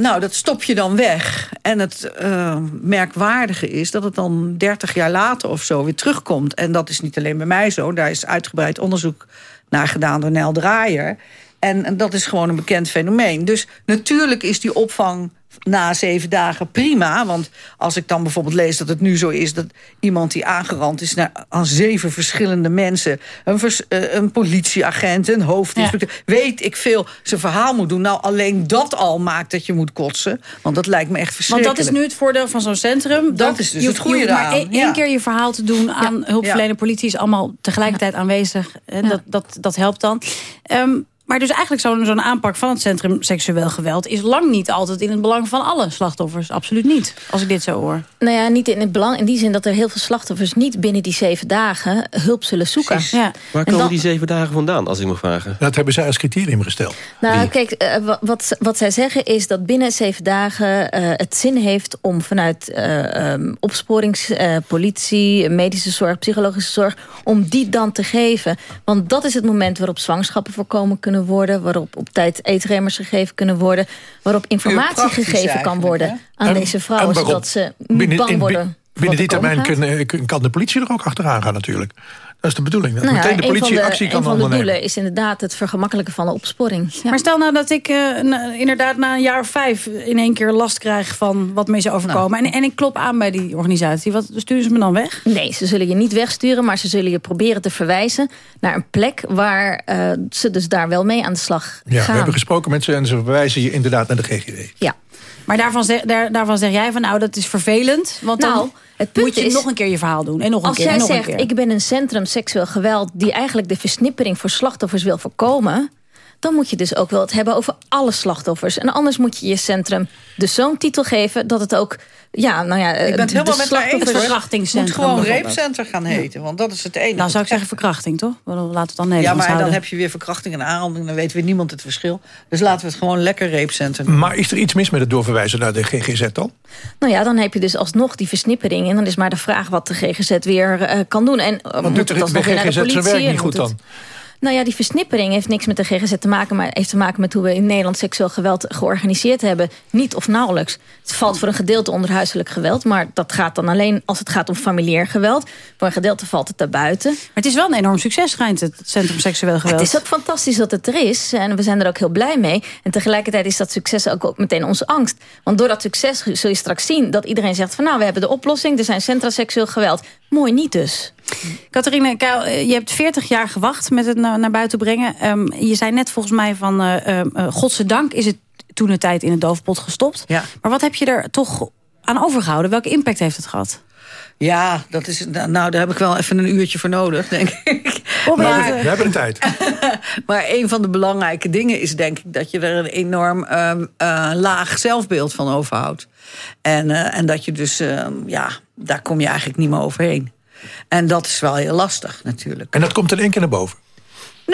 nou, dat stop je dan weg. En het eh, merkwaardige is dat het dan 30 jaar later of zo weer terugkomt. En dat is niet alleen bij mij zo. Daar is uitgebreid onderzoek naar gedaan door Nel Draaier. En, en dat is gewoon een bekend fenomeen. Dus natuurlijk is die opvang na zeven dagen prima. Want als ik dan bijvoorbeeld lees dat het nu zo is... dat iemand die aangerand is naar, aan zeven verschillende mensen... een, vers- eh, een politieagent, een hoofdinspecteur... weet ik veel, zijn verhaal moet doen. Nou, alleen dat al maakt dat je moet kotsen. Want dat lijkt me echt Want verschrikkelijk. dat is nu het voordeel van zo'n centrum. Dat is dus je het goede maar één ja. keer je verhaal te doen aan hulpverlener. Politie is allemaal tegelijkertijd aanwezig. En dat, dat, dat helpt dan. Ehm, maar dus eigenlijk zo'n zo'n aanpak van het centrum seksueel geweld... is lang niet altijd in het belang van alle slachtoffers. Absoluut niet, als ik dit zo hoor. Nou ja, niet in het belang. In die zin dat er heel veel slachtoffers niet binnen die zeven dagen hulp zullen zoeken. Ja. Waar komen die zeven dagen vandaan, als ik mag vragen? Dat hebben zij als criterium gesteld. Nou, kijk, eh, wa- wat, wat zij zeggen is dat binnen zeven dagen eh, het zin heeft om vanuit eh, ehm, opsporings, eh, politie, medische zorg, psychologische zorg, om die dan te geven. Want dat is het moment waarop zwangschappen voorkomen kunnen worden, waarop op tijd eetremmers gegeven kunnen worden, waarop informatie gegeven kan worden aan En- deze en vrouwen, zodat ze niet Binnen- bang in- worden. Binnen die er termijn kun- kan de politie er ook achteraan gaan natuurlijk. Dat is de bedoeling. Dat Nou ja, meteen de een van politie de, actie een kan van de ondernemen. doelen is inderdaad het vergemakkelijken van de opsporing. Ja. Maar stel nou dat ik eh, na- inderdaad na een jaar of vijf... in één keer last krijg van wat me is overkomen. Nou. En, en ik klop aan bij die organisatie. Wat sturen ze me dan weg? Nee, ze zullen je niet wegsturen, maar ze zullen je proberen te verwijzen naar een plek waar eh, ze dus daar wel mee aan de slag Ja, we gaan. hebben gesproken met ze en ze verwijzen je inderdaad naar de GGD. Ja. Maar daarvan zeg, daar, daarvan zeg jij van nou, dat is vervelend. Want Nou, dan het punt moet je is- nog een keer je verhaal doen. En nog een Als keer, jij en nog zegt, een keer. ik ben een centrum seksueel geweld... die eigenlijk de versnippering voor slachtoffers wil voorkomen... dan moet je dus ook wel het hebben over alle slachtoffers. En anders moet je je centrum dus zo'n titel geven... dat het ook, ja, nou ja... Ik ben het helemaal met haar eens. verkrachtingscentrum Het moet gewoon rapencenter gaan heten. Want dat is het enige. Nou zou ik zeggen verkrachting, toch? Laten we het dan Ja, Nederlands maar dan heb je weer verkrachting en aanranding. Dan weet weer niemand het verschil. Dus laten we het gewoon lekker noemen. Maar is er iets mis met het doorverwijzen naar de GGZ dan? Nou ja, dan heb je dus alsnog die versnippering. En dan is maar de vraag wat de GGZ weer eh, kan doen. En uh, Want moet doet het de GGZ zijn politie? werk en niet goed het- dan? Nou ja, die versnippering heeft niks met de GGZ te maken... maar heeft te maken met hoe we in Nederland seksueel geweld georganiseerd hebben. Niet of nauwelijks. Het valt voor een gedeelte onder huiselijk geweld... maar dat gaat dan alleen als het gaat om familiair geweld. Voor een gedeelte valt het daarbuiten. Maar het is wel een enorm succes, schijnt het, Centrum Seksueel Geweld. Het is ook fantastisch dat het er is. En we zijn er ook heel blij mee. En tegelijkertijd is dat succes ook, ook meteen onze angst. Want door dat succes zul je straks zien dat iedereen zegt... van nou, we hebben de oplossing, er zijn centra seksueel geweld. Mooi niet dus. Catharine, Kuil, eh, je hebt 40 jaar gewacht met het naar, buiten brengen. Ehm, je zei net volgens mij van, eh eh, eh, godzijdank is het toen de tijd in het doofpot gestopt. Ja. Maar wat heb je er toch aan overgehouden? Welke impact heeft het gehad? Ja, dat is, nou, daar heb ik wel even een uurtje voor nodig, denk ik. we, hebben, we hebben de tijd. Maar een van de belangrijke dingen is denk ik... dat je er een enorm ehm, eh, laag zelfbeeld van overhoudt. En, eh, en dat je dus, ehm, ja, daar kom je eigenlijk niet meer overheen. En dat is wel heel lastig natuurlijk. En dat komt in één keer naar boven.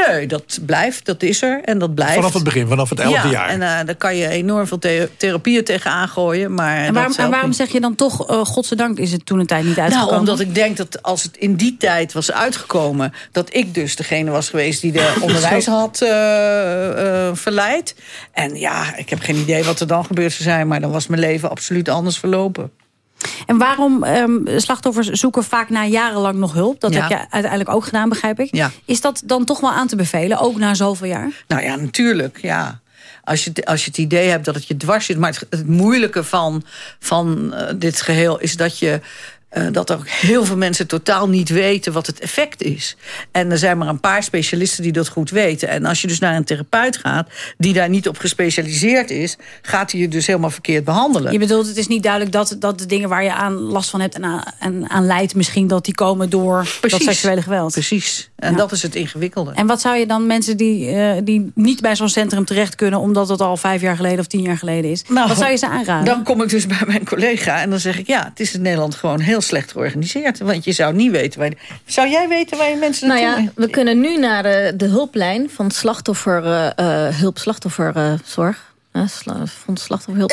Nee, dat blijft, dat is er en dat blijft. Vanaf het begin, vanaf het elfde ja, jaar. en eh, daar kan je enorm veel the therapieën tegenaan gooien. Maar En dat waarom, en waarom zeg je dan toch, eh godzijdank is het toen de tijd niet uitgekomen? Nou, omdat ik denk dat als het in die tijd was uitgekomen... dat ik dus degene was geweest die de onderwijs had eh, eh, verleid. En ja, ik heb geen idee wat er dan gebeurd zou zijn... maar dan was mijn leven absoluut anders verlopen. En waarom ehm, slachtoffers zoeken vaak na jarenlang nog hulp? Dat Ja. heb je uiteindelijk ook gedaan, begrijp ik. Ja. Is dat dan toch wel aan te bevelen, ook na zoveel jaar? Nou ja, natuurlijk, ja. Als je, als je het idee hebt dat het je dwars zit. Maar het, het moeilijke van, van eh, dit geheel is dat je eh, dat ook heel veel mensen totaal niet weten wat het effect is. En er zijn maar een paar specialisten die dat goed weten. En als je dus naar een therapeut gaat die daar niet op gespecialiseerd is... gaat hij je dus helemaal verkeerd behandelen. Je bedoelt, het is niet duidelijk dat, dat de dingen waar je aan last van hebt... en aan, en aan leidt misschien, dat die komen door dat seksuele geweld. Precies. En Ja. dat is het ingewikkelde. En wat zou je dan mensen die, eh, die niet bij zo'n centrum terecht kunnen... omdat het al vijf jaar geleden of tien jaar geleden is... Nou, wat zou je ze aanraden? Dan kom ik dus bij mijn collega en dan zeg ik... ja, het is in Nederland gewoon heel slecht georganiseerd. Want je zou niet weten waar... je- Zou jij weten waar je mensen Nou naartoe... ja, we kunnen nu naar de, de hulplijn van slachtoffer, eh, eh, hulp slachtofferzorg. Fonds slachtofferhulp.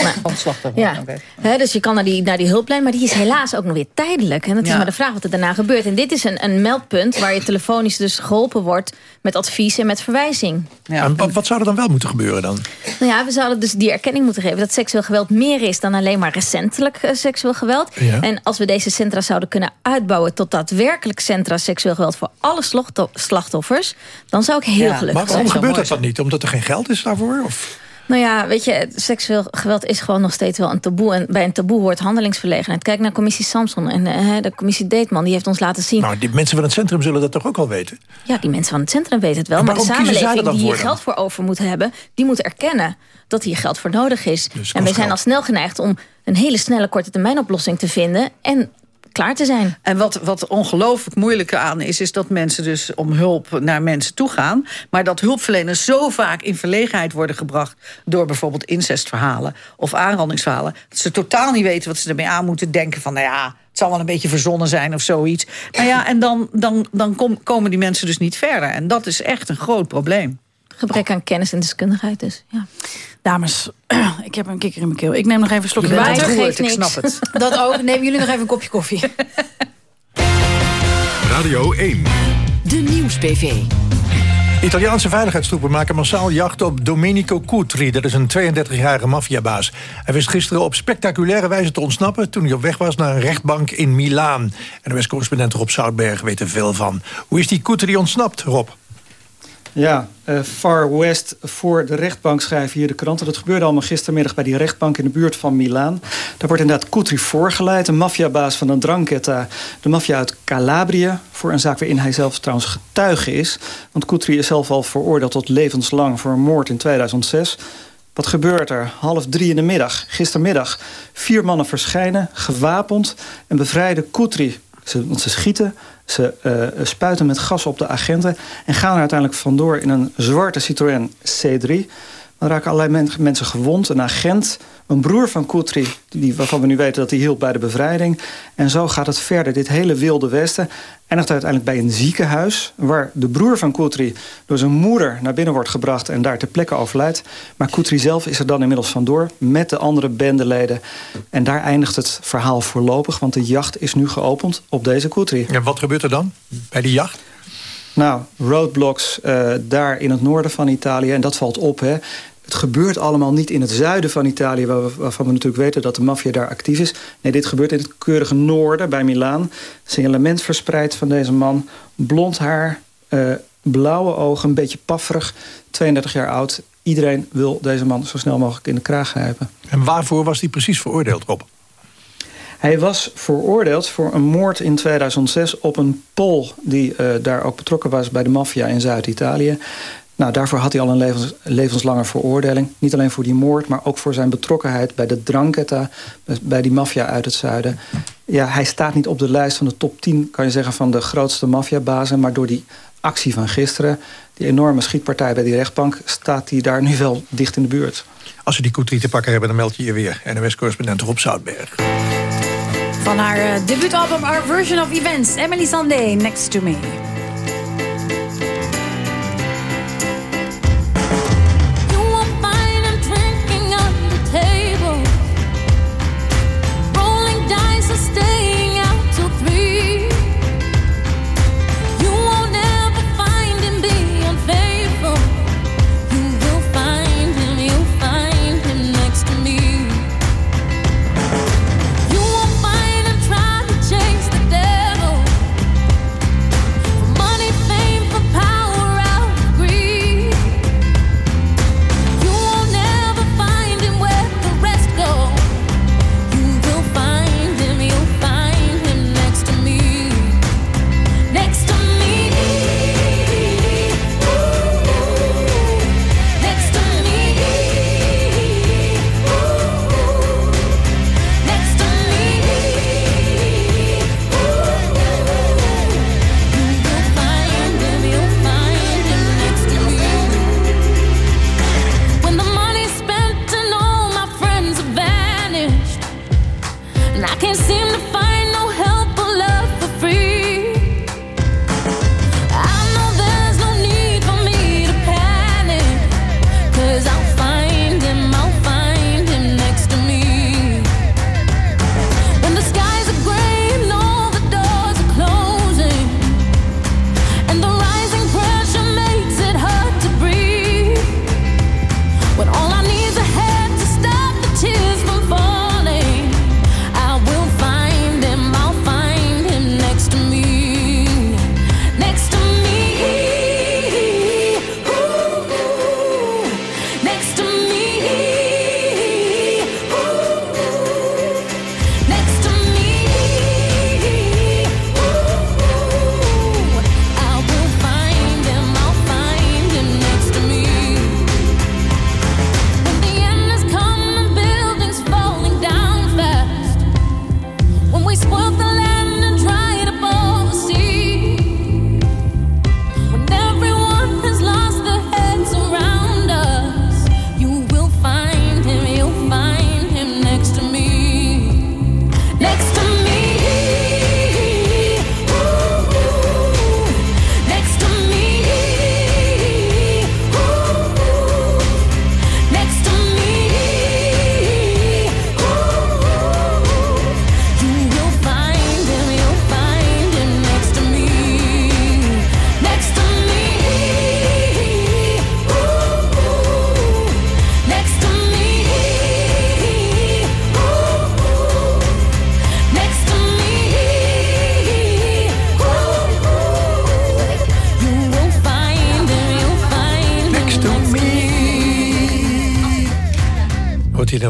Nou, ja. dus je kan naar die, naar die hulplijn, maar die is helaas ook nog weer tijdelijk. En het is Ja. maar de vraag wat er daarna gebeurt. En dit is een, een meldpunt waar je telefonisch dus geholpen wordt... met advies en met verwijzing. En wat, zou er dan wel moeten gebeuren dan? Nou ja, we zouden dus die erkenning moeten geven... dat seksueel geweld meer is dan alleen maar recentelijk eh, seksueel geweld. Ja. En als we deze centra zouden kunnen uitbouwen... tot daadwerkelijk centra seksueel geweld voor alle slachtoffers... dan zou ik heel Maar gelukkig zijn. waarom gebeurt dat dan niet? Omdat er geen geld is daarvoor? Of? Nou ja, weet je, seksueel geweld is gewoon nog steeds wel een taboe. En bij een taboe hoort handelingsverlegenheid. Kijk naar commissie Samson en eh, de commissie Deetman. Die heeft ons laten zien... Nou, die mensen van het centrum zullen dat toch ook al weten? Ja, die mensen van het centrum weten het wel. En Maar de samenleving die hier geld voor over moet hebben... die moet erkennen dat hier geld voor nodig is. Dus en wij zijn al snel geneigd om een hele snelle korte termijn oplossing te vinden... en klaar te zijn. En wat, wat ongelooflijk moeilijk aan is... is dat mensen dus om hulp naar mensen toe gaan... maar dat hulpverleners zo vaak in verlegenheid worden gebracht... door bijvoorbeeld incestverhalen of aanrandingsverhalen... dat ze totaal niet weten wat ze ermee aan moeten denken van... nou ja, het zal wel een beetje verzonnen zijn of zoiets. Nou ja, en dan, dan, dan kom- komen die mensen dus niet verder. En dat is echt een groot probleem. Gebrek aan kennis en deskundigheid dus. Ja. Dames, ik heb een kikker in mijn keel. Ik neem nog even een slokje water. ontroerd, ik snap het. Dat ook. Neem jullie nog even een kopje koffie. Radio 1. De Nieuws-PV. Italiaanse veiligheidstroepen maken massaal jacht op Domenico Cutri. Dat is een 32-jarige maffiabaas. Hij wist gisteren op spectaculaire wijze te ontsnappen... toen hij op weg was naar een rechtbank in Milaan. En de correspondent Rob Zoutberg weet er veel van. Hoe is die Cutri ontsnapt, Rob? Ja, eh, Far West voor de rechtbank schrijven hier de kranten. Dat gebeurde allemaal gistermiddag bij die rechtbank in de buurt van Milaan. Daar wordt inderdaad Cutri voorgeleid, een maffiabaas van een dranghetta. De maffia uit Calabrië, voor een zaak waarin hij zelf trouwens getuige is. Want Cutri is zelf al veroordeeld tot levenslang voor een moord in 2006. Wat gebeurt er? Half drie in de middag, gistermiddag. Vier mannen verschijnen, gewapend, en bevrijden Cutri. Ze, want ze schieten, ze eh, spuiten met gas op de agenten... en gaan er uiteindelijk vandoor in een zwarte Citroën C3. Dan raken allerlei men- mensen gewond. Een agent, een broer van Koutri... Die, waarvan we nu weten dat hij hielp bij de bevrijding. En zo gaat het verder. Dit hele wilde westen eindigt uiteindelijk bij een ziekenhuis... waar de broer van Koutri door zijn moeder naar binnen wordt gebracht... en daar ter plekke overlijdt. Maar Koutri zelf is er dan inmiddels vandoor... met de andere bendeleden. En daar eindigt het verhaal voorlopig... want de jacht is nu geopend op deze Koutri. En wat gebeurt er dan bij die jacht? Nou, roadblocks eh, daar in het noorden van Italië. En dat valt op, hè. Het gebeurt allemaal niet in het zuiden van Italië... waarvan we natuurlijk weten dat de maffia daar actief is. Nee, dit gebeurt in het keurige noorden, bij Milaan. Signalement verspreid van deze man. Blond haar, eh, blauwe ogen, een beetje pafferig. 32 jaar oud. Iedereen wil deze man zo snel mogelijk in de kraag grijpen. En waarvoor was hij precies veroordeeld, Rob? Hij was veroordeeld voor een moord in 2006 op een Pool... die eh, daar ook betrokken was bij de maffia in Zuid-Italië. Nou, daarvoor had hij al een levens, levenslange veroordeling. Niet alleen voor die moord, maar ook voor zijn betrokkenheid... bij de Drangheta, bij die maffia uit het zuiden. Ja, hij staat niet op de lijst van de top 10, kan je zeggen... van de grootste maffiabazen, maar door die actie van gisteren... die enorme schietpartij bij die rechtbank... staat hij daar nu wel dicht in de buurt. Als we die Cutri te pakken hebben, dan meld je je weer. NOS-correspondent Rob Zoutberg. Van haar eh, debuutalbum Our Version of Events. Emily Sandé, Next to Me.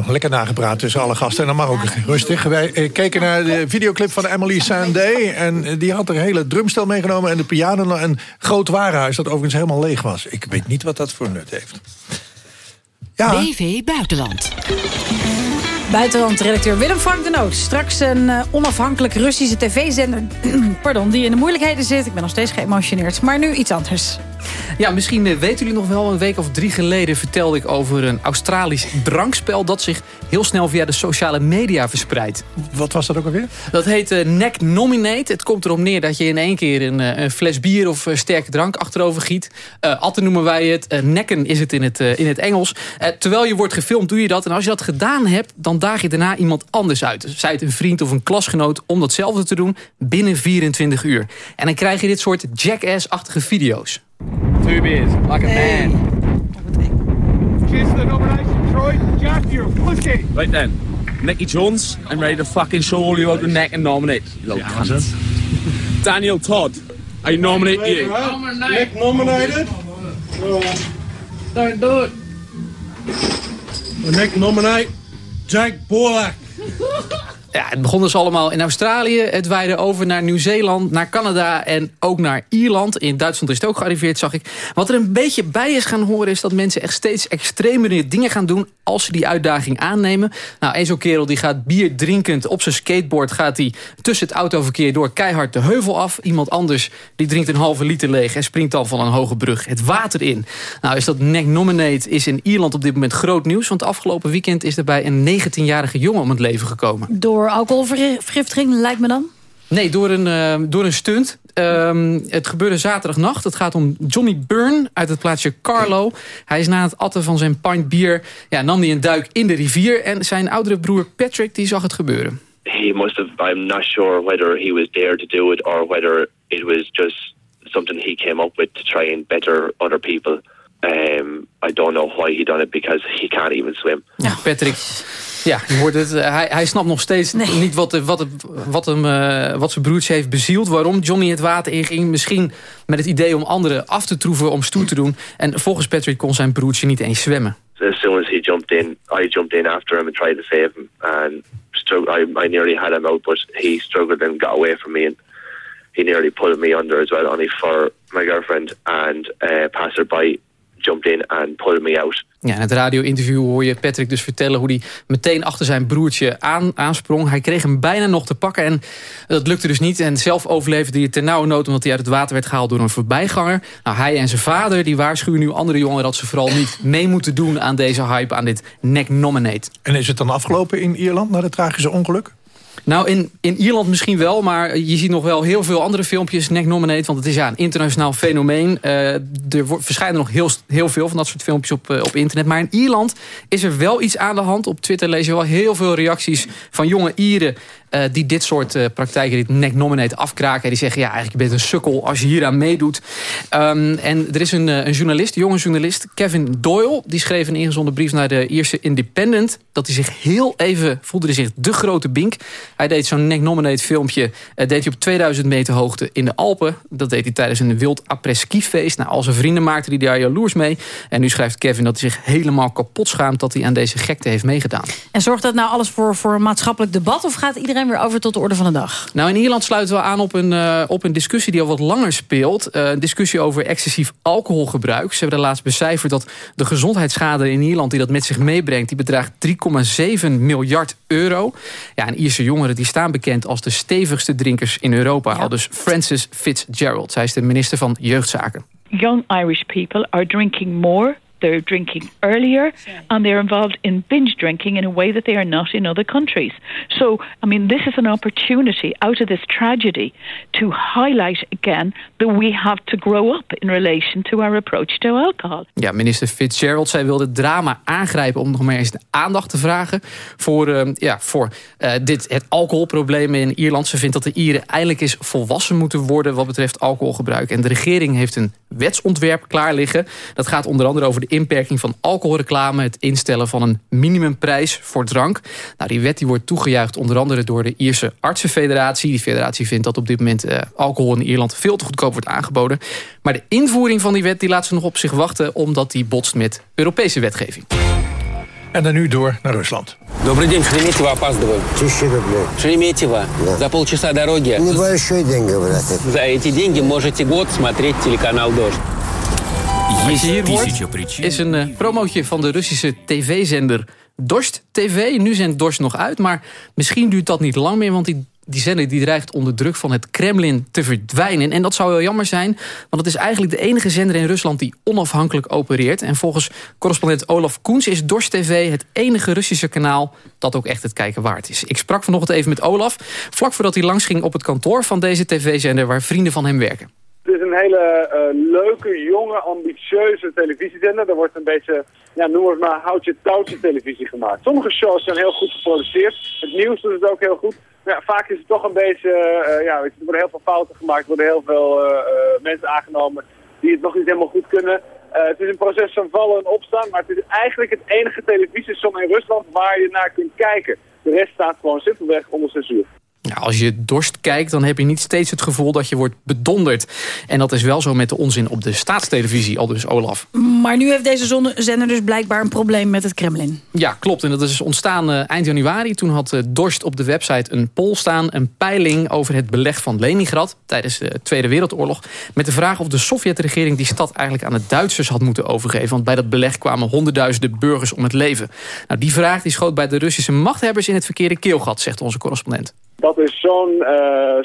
Lekker nagepraat tussen alle gasten. En dan mag ook rustig. Wij eh, keken naar de videoclip van Emily Sandé. En eh, die had er een hele drumstel meegenomen. En de piano en een groot warenhuis dat overigens helemaal leeg was. Ik weet niet wat dat voor nut heeft. Ja. BV Buitenland. Buitenlandredacteur Willem Frank de Noot. Straks een eh, onafhankelijk Russische tv-zender pardon, die in de moeilijkheden zit. Ik ben nog steeds geëmotioneerd. Maar nu iets anders. Ja, misschien eh, weten jullie nog wel, een week of drie geleden vertelde ik over een Australisch drankspel dat zich heel snel via de sociale media verspreidt. Wat was dat ook alweer? Dat heet eh, Neck Nominate. Het komt erop neer dat je in één keer een, eh, een fles bier of sterke drank achterover giet. Eh atten noemen wij het. Eh, nekken is het in het, in het Engels. Terwijl je wordt gefilmd doe je dat. En als je dat gedaan hebt, dan daag je daarna iemand anders uit. Zij het een vriend of een klasgenoot om datzelfde te doen binnen 24 uur. En dan krijg je dit soort jackass-achtige video's. Two beers, like a man. Cheers to the nomination, Troy. Jack, you pussy. Right then, Nicky Jones, I'm ready to fucking show all you how to neck and nominate. You little cunts. Daniel Todd, I nominate you. Nick nominated. Don't do it. Nick nominate Jack Borlak. Ja, het begon dus allemaal in Australië. Het weidde over naar Nieuw-Zeeland, naar Canada en ook naar Ierland. In Duitsland is het ook gearriveerd, zag ik. Wat er een beetje bij is gaan horen... is dat mensen echt steeds extremere dingen gaan doen... als ze die uitdaging aannemen. Nou, één zo'n kerel die gaat bier drinkend op zijn skateboard... gaat hij tussen het autoverkeer door keihard de heuvel af. Iemand anders die drinkt een halve liter leeg... en springt dan van een hoge brug het water in. Nou, is dat neck nominate is in Ierland op dit moment groot nieuws... want afgelopen weekend is er bij een 19-jarige jongen om het leven gekomen. Door alcoholvergiftiging, lijkt me dan? Nee, door een, eh, door een stunt. Ehm, het gebeurde zaterdagnacht. Het gaat om Johnny Byrne uit het plaatsje Carlo. Hij is na het atten van zijn pint bier... Ja, nam hij een duik in de rivier. En zijn oudere broer Patrick die zag het gebeuren. he must have i'm not sure whether he was there to do it or whether it was just something he came up with to try and better other people um, i don't know why he done it because he can't even swim Ja, Patrick. Ja, je hoort het. Eh, Hij, hij snapt nog steeds niet wat, wat, wat, hem, eh, wat zijn broertje heeft bezield. Waarom Johnny het water inging. Misschien met het idee om anderen af te troeven om stoer te doen. En volgens Patrick kon zijn broertje niet eens zwemmen. as soon as he jumped in i jumped in after him and tried to save him and I, I nearly had him out but he struggled and got away from me and he nearly pulled me under as well only for my girlfriend and uh, passerby jumped in and pulled me out Ja, in het radio-interview hoor je Patrick dus vertellen... hoe hij meteen achter zijn broertje aan, aansprong. Hij kreeg hem bijna nog te pakken en dat lukte dus niet. En zelf overleefde hij ter nauwe nood... omdat hij uit het water werd gehaald door een voorbijganger. Nou, hij en zijn vader die waarschuwen nu andere jongeren... dat ze vooral niet mee moeten doen aan deze hype, aan dit neck nominate. En is het dan afgelopen in Ierland na het tragische ongeluk? Nou, in, in Ierland misschien wel, maar je ziet nog wel heel veel andere filmpjes, Neck Nominate, want het is ja, een internationaal fenomeen. Eh, er verschijnen nog heel, heel veel van dat soort filmpjes op, eh, op internet. Maar in Ierland is er wel iets aan de hand. Op Twitter lees je wel heel veel reacties van jonge Ieren eh, die dit soort eh, praktijken, dit Neck Nominate, afkraken. Die zeggen, ja, eigenlijk je bent een sukkel als je hieraan meedoet. Ehm, en er is een, eh, een journalist, een jonge journalist, Kevin Doyle, die schreef een ingezonden brief naar de Ierse Independent, dat hij zich heel even, voelde hij zich de grote bink. Hij deed zo'n Neck Nominate filmpje, eh, deed hij op 2000 meter hoogte in de Alpen. Dat deed hij tijdens een wild après-ski feest. Nou, al zijn vrienden maakten hij daar jaloers mee. En nu schrijft Kevin dat hij zich helemaal kapot schaamt dat hij aan deze gekte heeft meegedaan. En zorgt dat nou alles voor, voor maatschappelijk debat... of gaat iedereen weer over tot de orde van de dag? Nou, in Ierland sluiten we aan op een, eh, op een discussie die al wat langer speelt. Eh, een discussie over excessief alcoholgebruik. Ze hebben daar laatst becijferd dat de gezondheidsschade in Ierland... die dat met zich meebrengt, die bedraagt 3,7 miljard euro. Ja, en Ierse jongeren die staan bekend als de stevigste drinkers in Europa. Al dus Frances Fitzgerald. Zij is de minister van Jeugdzaken. young Irish people are drinking more, they're drinking earlier, and they're involved in binge drinking in a way that they are not in other countries. So, I mean, this is an opportunity out of this tragedy to highlight again that we have to grow up in relation to our approach to alcohol. Ja, minister Fitzgerald, zij wilde het drama aangrijpen... om nog maar eens de aandacht te vragen voor, eh, ja, voor eh, dit, het alcoholprobleem in Ierland. Ze vindt dat de Ieren eindelijk eens volwassen moeten worden... wat betreft alcoholgebruik. En de regering heeft een wetsontwerp klaar liggen. Dat gaat onder andere over de inperking van alcoholreclame... het instellen van een minimumprijs voor drank. Nou, die wet die wordt toegejuicht onder andere door de Ierse Artsenfederatie. Die federatie vindt dat op dit moment eh, alcohol in Ierland... veel te goedkoop wordt aangeboden. Maar de invoering van die wet die laat ze nog op zich wachten... omdat die botst met Europese wetgeving. En dan nu door naar Rusland. Добрый день, Шереметьево опаздываю. Тысяча рублей. Шереметьево. За полчаса дороги. Небольшой деньги, брат. За эти деньги можете год смотреть телеканал «Дождь». Wat je hier hoort is een eh, promootje van de Russische tv-zender Dorst TV. Nu zendt Dorst nog uit, maar misschien duurt dat niet lang meer... want die, die zender die dreigt onder druk van het Kremlin te verdwijnen. En dat zou wel jammer zijn, want het is eigenlijk de enige zender in Rusland... die onafhankelijk opereert. En volgens correspondent Olaf Koens is Dorst TV het enige Russische kanaal... dat ook echt het kijken waard is. Ik sprak vanochtend even met Olaf, vlak voordat hij langsging op het kantoor van deze tv-zender... waar vrienden van hem werken. Het is een hele eh, leuke, jonge, ambitieuze televisiezender. Er wordt een beetje, ja, noem het maar, houtje-touwtje televisie gemaakt. Sommige shows zijn heel goed geproduceerd. Het nieuws doet het ook heel goed. Maar ja, vaak is het toch een beetje, eh, ja, weet je, er worden heel veel fouten gemaakt. Er worden heel veel eh, eh, mensen aangenomen die het nog niet helemaal goed kunnen. Eh, het is een proces van vallen en opstaan, maar het is eigenlijk het enige televisiestation in Rusland waar je naar kunt kijken. De rest staat gewoon simpelweg onder censuur. Ja, als je dorst kijkt, dan heb je niet steeds het gevoel dat je wordt bedonderd. En dat is wel zo met de onzin op de staatstelevisie, al dus Olaf. Maar nu heeft deze zender dus blijkbaar een probleem met het Kremlin. Ja, klopt. En dat is ontstaan eh, eind januari. Toen had eh, Dorst op de website een poll staan, een peiling over het beleg van Leningrad tijdens de Tweede Wereldoorlog. Met de vraag of de Sovjetregering die stad eigenlijk aan de Duitsers had moeten overgeven. Want bij dat beleg kwamen honderdduizenden burgers om het leven. Nou, die vraag die schoot bij de Russische machthebbers in het verkeerde keelgat, zegt onze correspondent. Dat is zo'n eh,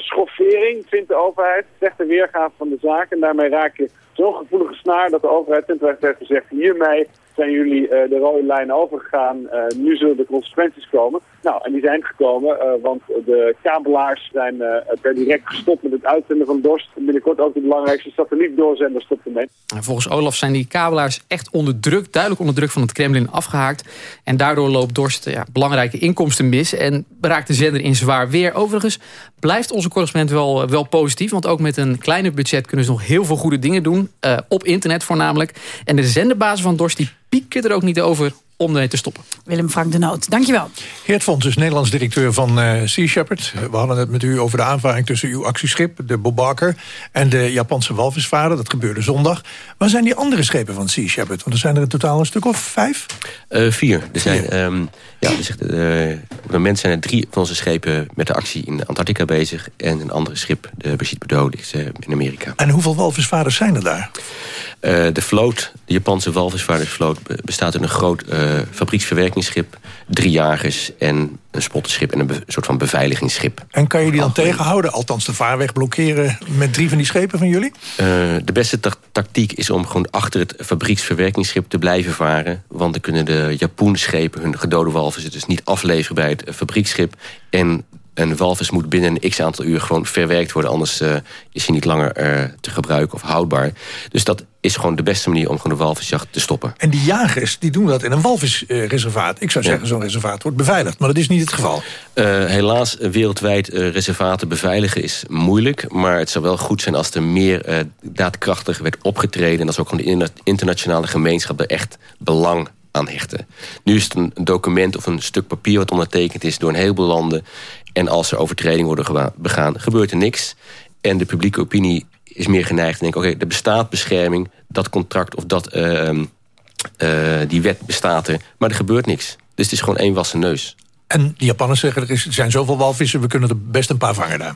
vindt de overheid. Slechte weergave van de zaak. En daarmee raak je zo'n gevoelige snaar dat de overheid simpelweg heeft gezegd... hiermee zijn jullie eh, de rode lijn overgegaan. Eh, nu zullen de consequenties komen. Nou, en die zijn gekomen, eh, want de kabelaars zijn per direct gestopt met het uitzenden van Dorst. En binnenkort ook de belangrijkste satelliettdoorzender stopt ermee. En volgens Olaf zijn die kabelaars echt onder druk, duidelijk onder druk van het Kremlin afgehaakt. En daardoor loopt Dorst ja, belangrijke inkomsten mis en raakt de zender in zwaar weer. Overigens blijft onze correspondent wel, wel positief, want ook met een kleiner budget kunnen ze nog heel veel goede dingen doen. eh, op internet voornamelijk. En de zenderbazen van Dorst die pieken er ook niet over om ermee te stoppen. Willem Frank de Noot, dankjewel. Geert Vons is Nederlands directeur van eh, Sea Shepherd. We hadden het met u over de aanvaring tussen uw actieschip, de Bob Barker... en de Japanse walvisvader. Dat gebeurde zondag. Waar zijn die andere schepen van Sea Shepherd? Want er zijn er in totaal een stuk of vijf? Eh, vier. Er zijn, ehm, ja, eh, op het moment zijn er drie van onze schepen met de actie in Antarctica bezig. En een andere schip, de Bardot, die is in Amerika. En hoeveel walvisvaders zijn er daar? Eh, de vloot, de Japanse walvisvaardersvloot, be- bestaat uit een groot eh, fabrieksverwerkingsschip, drie jagers en een spottenschip en een soort van beveiligingsschip. En kan je die dan tegenhouden? Althans de vaarweg blokkeren met drie van die schepen van jullie? Eh, de beste ta- tactiek is om gewoon achter het fabrieksverwerkingsschip te blijven varen. Want dan kunnen de Japoenschepen hun gedode walvissen dus niet afleveren bij het eh, fabrieksschip. En een walvis moet binnen een x aantal uur gewoon verwerkt worden. Anders eh, is hij niet langer eh, te gebruiken of houdbaar. Dus dat is gewoon de beste manier om gewoon de walvisjacht te stoppen. En die jagers die doen dat in een walvisreservaat. Ik zou zeggen, zo'n reservaat wordt beveiligd. Maar dat is niet het geval. Eh, helaas, wereldwijd reservaten beveiligen is moeilijk. Maar het zou wel goed zijn als er meer daadkrachtig werd opgetreden... en als ook gewoon de interna- internationale gemeenschap er echt belang aan hechten. Nu is het een document of een stuk papier wat ondertekend is... door een heleboel landen. En als er overtredingen worden begaan, gebeurt er niks. En de publieke opinie is meer geneigd te denken... oké, er bestaat bescherming, dat contract of dat, ehm, eh, die wet bestaat er... maar er gebeurt niks. Dus het is gewoon één wassen neus. En de Japanners zeggen, er, zijn zoveel walvissen... we kunnen er best een paar vangen daar.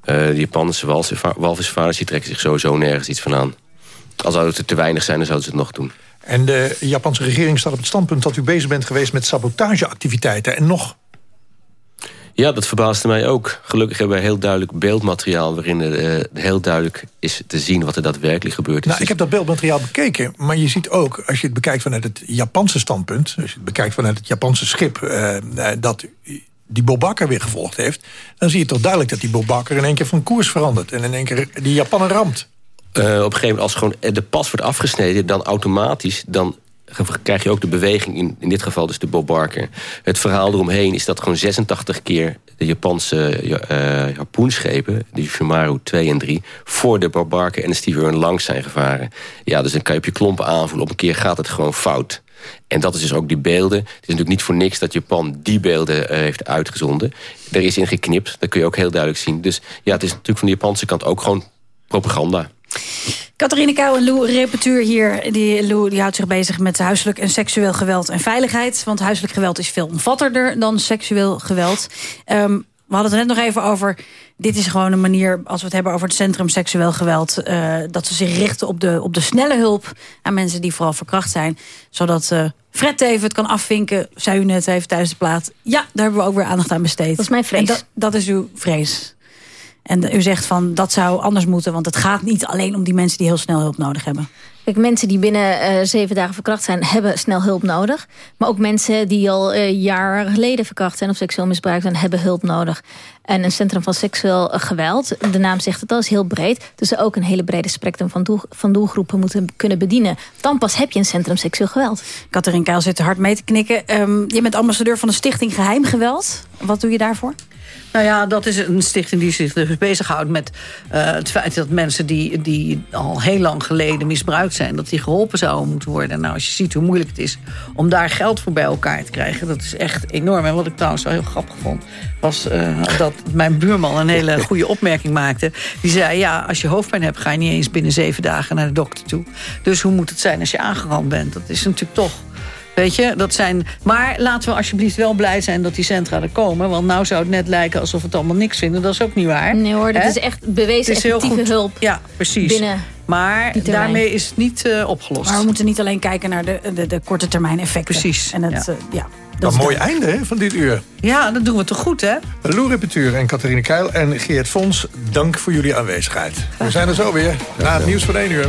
Eh, de Japanse walvisva- walvisvaarders die trekken zich sowieso nergens iets van aan. Als zou het er te weinig zijn, dan zouden ze het nog doen. En de Japanse regering staat op het standpunt... dat u bezig bent geweest met sabotageactiviteiten. En nog Ja, dat verbaasde mij ook. Gelukkig hebben wij heel duidelijk beeldmateriaal... waarin eh, heel duidelijk is te zien wat er daadwerkelijk gebeurd is. Nou, ik heb dat beeldmateriaal bekeken, maar je ziet ook... als je het bekijkt vanuit het Japanse standpunt... als je het bekijkt vanuit het Japanse schip... eh, dat die Bob Bakker weer gevolgd heeft... dan zie je toch duidelijk dat die Bob Bakker in één keer van koers verandert... en in één keer die Japaner ramt. Eh, op een gegeven moment, als gewoon de pas wordt afgesneden... dan automatisch, dan krijg je ook de beweging... in, in dit geval dus de Bob Barker. Het verhaal eromheen is dat gewoon 86 keer... de Japanse ja, eh, harpoenschepen, de Shimaru 2 en 3... voor de Bob Barker en de Steve Irwin langs zijn gevaren. Ja, dus dan kan je op je klompen aanvoelen. Op een keer gaat het gewoon fout. En dat is dus ook die beelden. Het is natuurlijk niet voor niks dat Japan die beelden eh, heeft uitgezonden. Er is in geknipt, dat kun je ook heel duidelijk zien. Dus ja, het is natuurlijk van de Japanse kant ook gewoon propaganda. Catharine Kuil en Lou Repetuur hier. Die, Lou die houdt zich bezig met huiselijk en seksueel geweld en veiligheid. Want huiselijk geweld is veel omvattender dan seksueel geweld. Ehm, we hadden het net nog even over... dit is gewoon een manier, als we het hebben over het centrum seksueel geweld... eh, dat ze zich richten op de, op de snelle hulp aan mensen die vooral verkracht zijn. Zodat eh Fred even het kan afvinken, zei u net even tijdens de plaat. Ja, daar hebben we ook weer aandacht aan besteed. Dat is mijn vrees. En dat, dat is uw vrees. En u zegt van, dat zou anders moeten... want het gaat niet alleen om die mensen die heel snel hulp nodig hebben. Kijk, mensen die binnen eh, zeven dagen verkracht zijn... hebben snel hulp nodig. Maar ook mensen die al eh, jaren geleden verkracht zijn... of seksueel misbruikt zijn, hebben hulp nodig. En een centrum van seksueel eh, geweld... de naam zegt het al, is heel breed. Dus ze ook een hele brede spectrum van, doel, van doelgroepen moeten kunnen bedienen. Dan pas heb je een centrum seksueel geweld. Katerien Keil zit er hard mee te knikken. Ehm, je bent ambassadeur van de stichting Geheim Geweld. Wat doe je daarvoor? Nou ja, dat is een stichting die zich dus bezighoudt met eh, het feit dat mensen die, die al heel lang geleden misbruikt zijn, dat die geholpen zouden moeten worden. Nou, als je ziet hoe moeilijk het is om daar geld voor bij elkaar te krijgen, dat is echt enorm. En wat ik trouwens wel heel grappig vond, was eh, dat mijn buurman een hele goede opmerking maakte. Die zei, ja, als je hoofdpijn hebt, ga je niet eens binnen zeven dagen naar de dokter toe. Dus hoe moet het zijn als je aangerand bent? Dat is natuurlijk toch Weet je, dat zijn... Maar laten we alsjeblieft wel blij zijn dat die centra er komen. Want nou zou het net lijken alsof we het allemaal niks vinden. Dat is ook niet waar. Nee hoor, dat is echt bewezen Het is heel effectieve hulp. Ja, precies. Binnen maar daarmee is het niet eh, opgelost. Maar we moeten niet alleen kijken naar de, de, de korte termijn effecten. Precies, En het, ja. eh, ja. Dat een mooi einde hè, van dit uur. Ja, dat doen we toch goed, hè? Lou Repetuur en Catharine Keil en Geert Fons, dank voor jullie aanwezigheid. We zijn er zo weer, na het nieuws van 1 uur.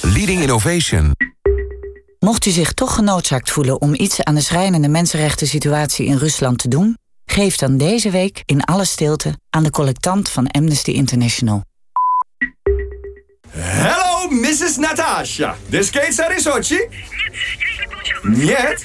Leading innovation. Mocht u zich toch genoodzaakt voelen om iets aan de schrijnende mensenrechten situatie in Rusland te doen, geef dan deze week in alle stilte aan de collectant van Amnesty International. Hello, Mrs. Natasha. The skates are in Sochi? Нет.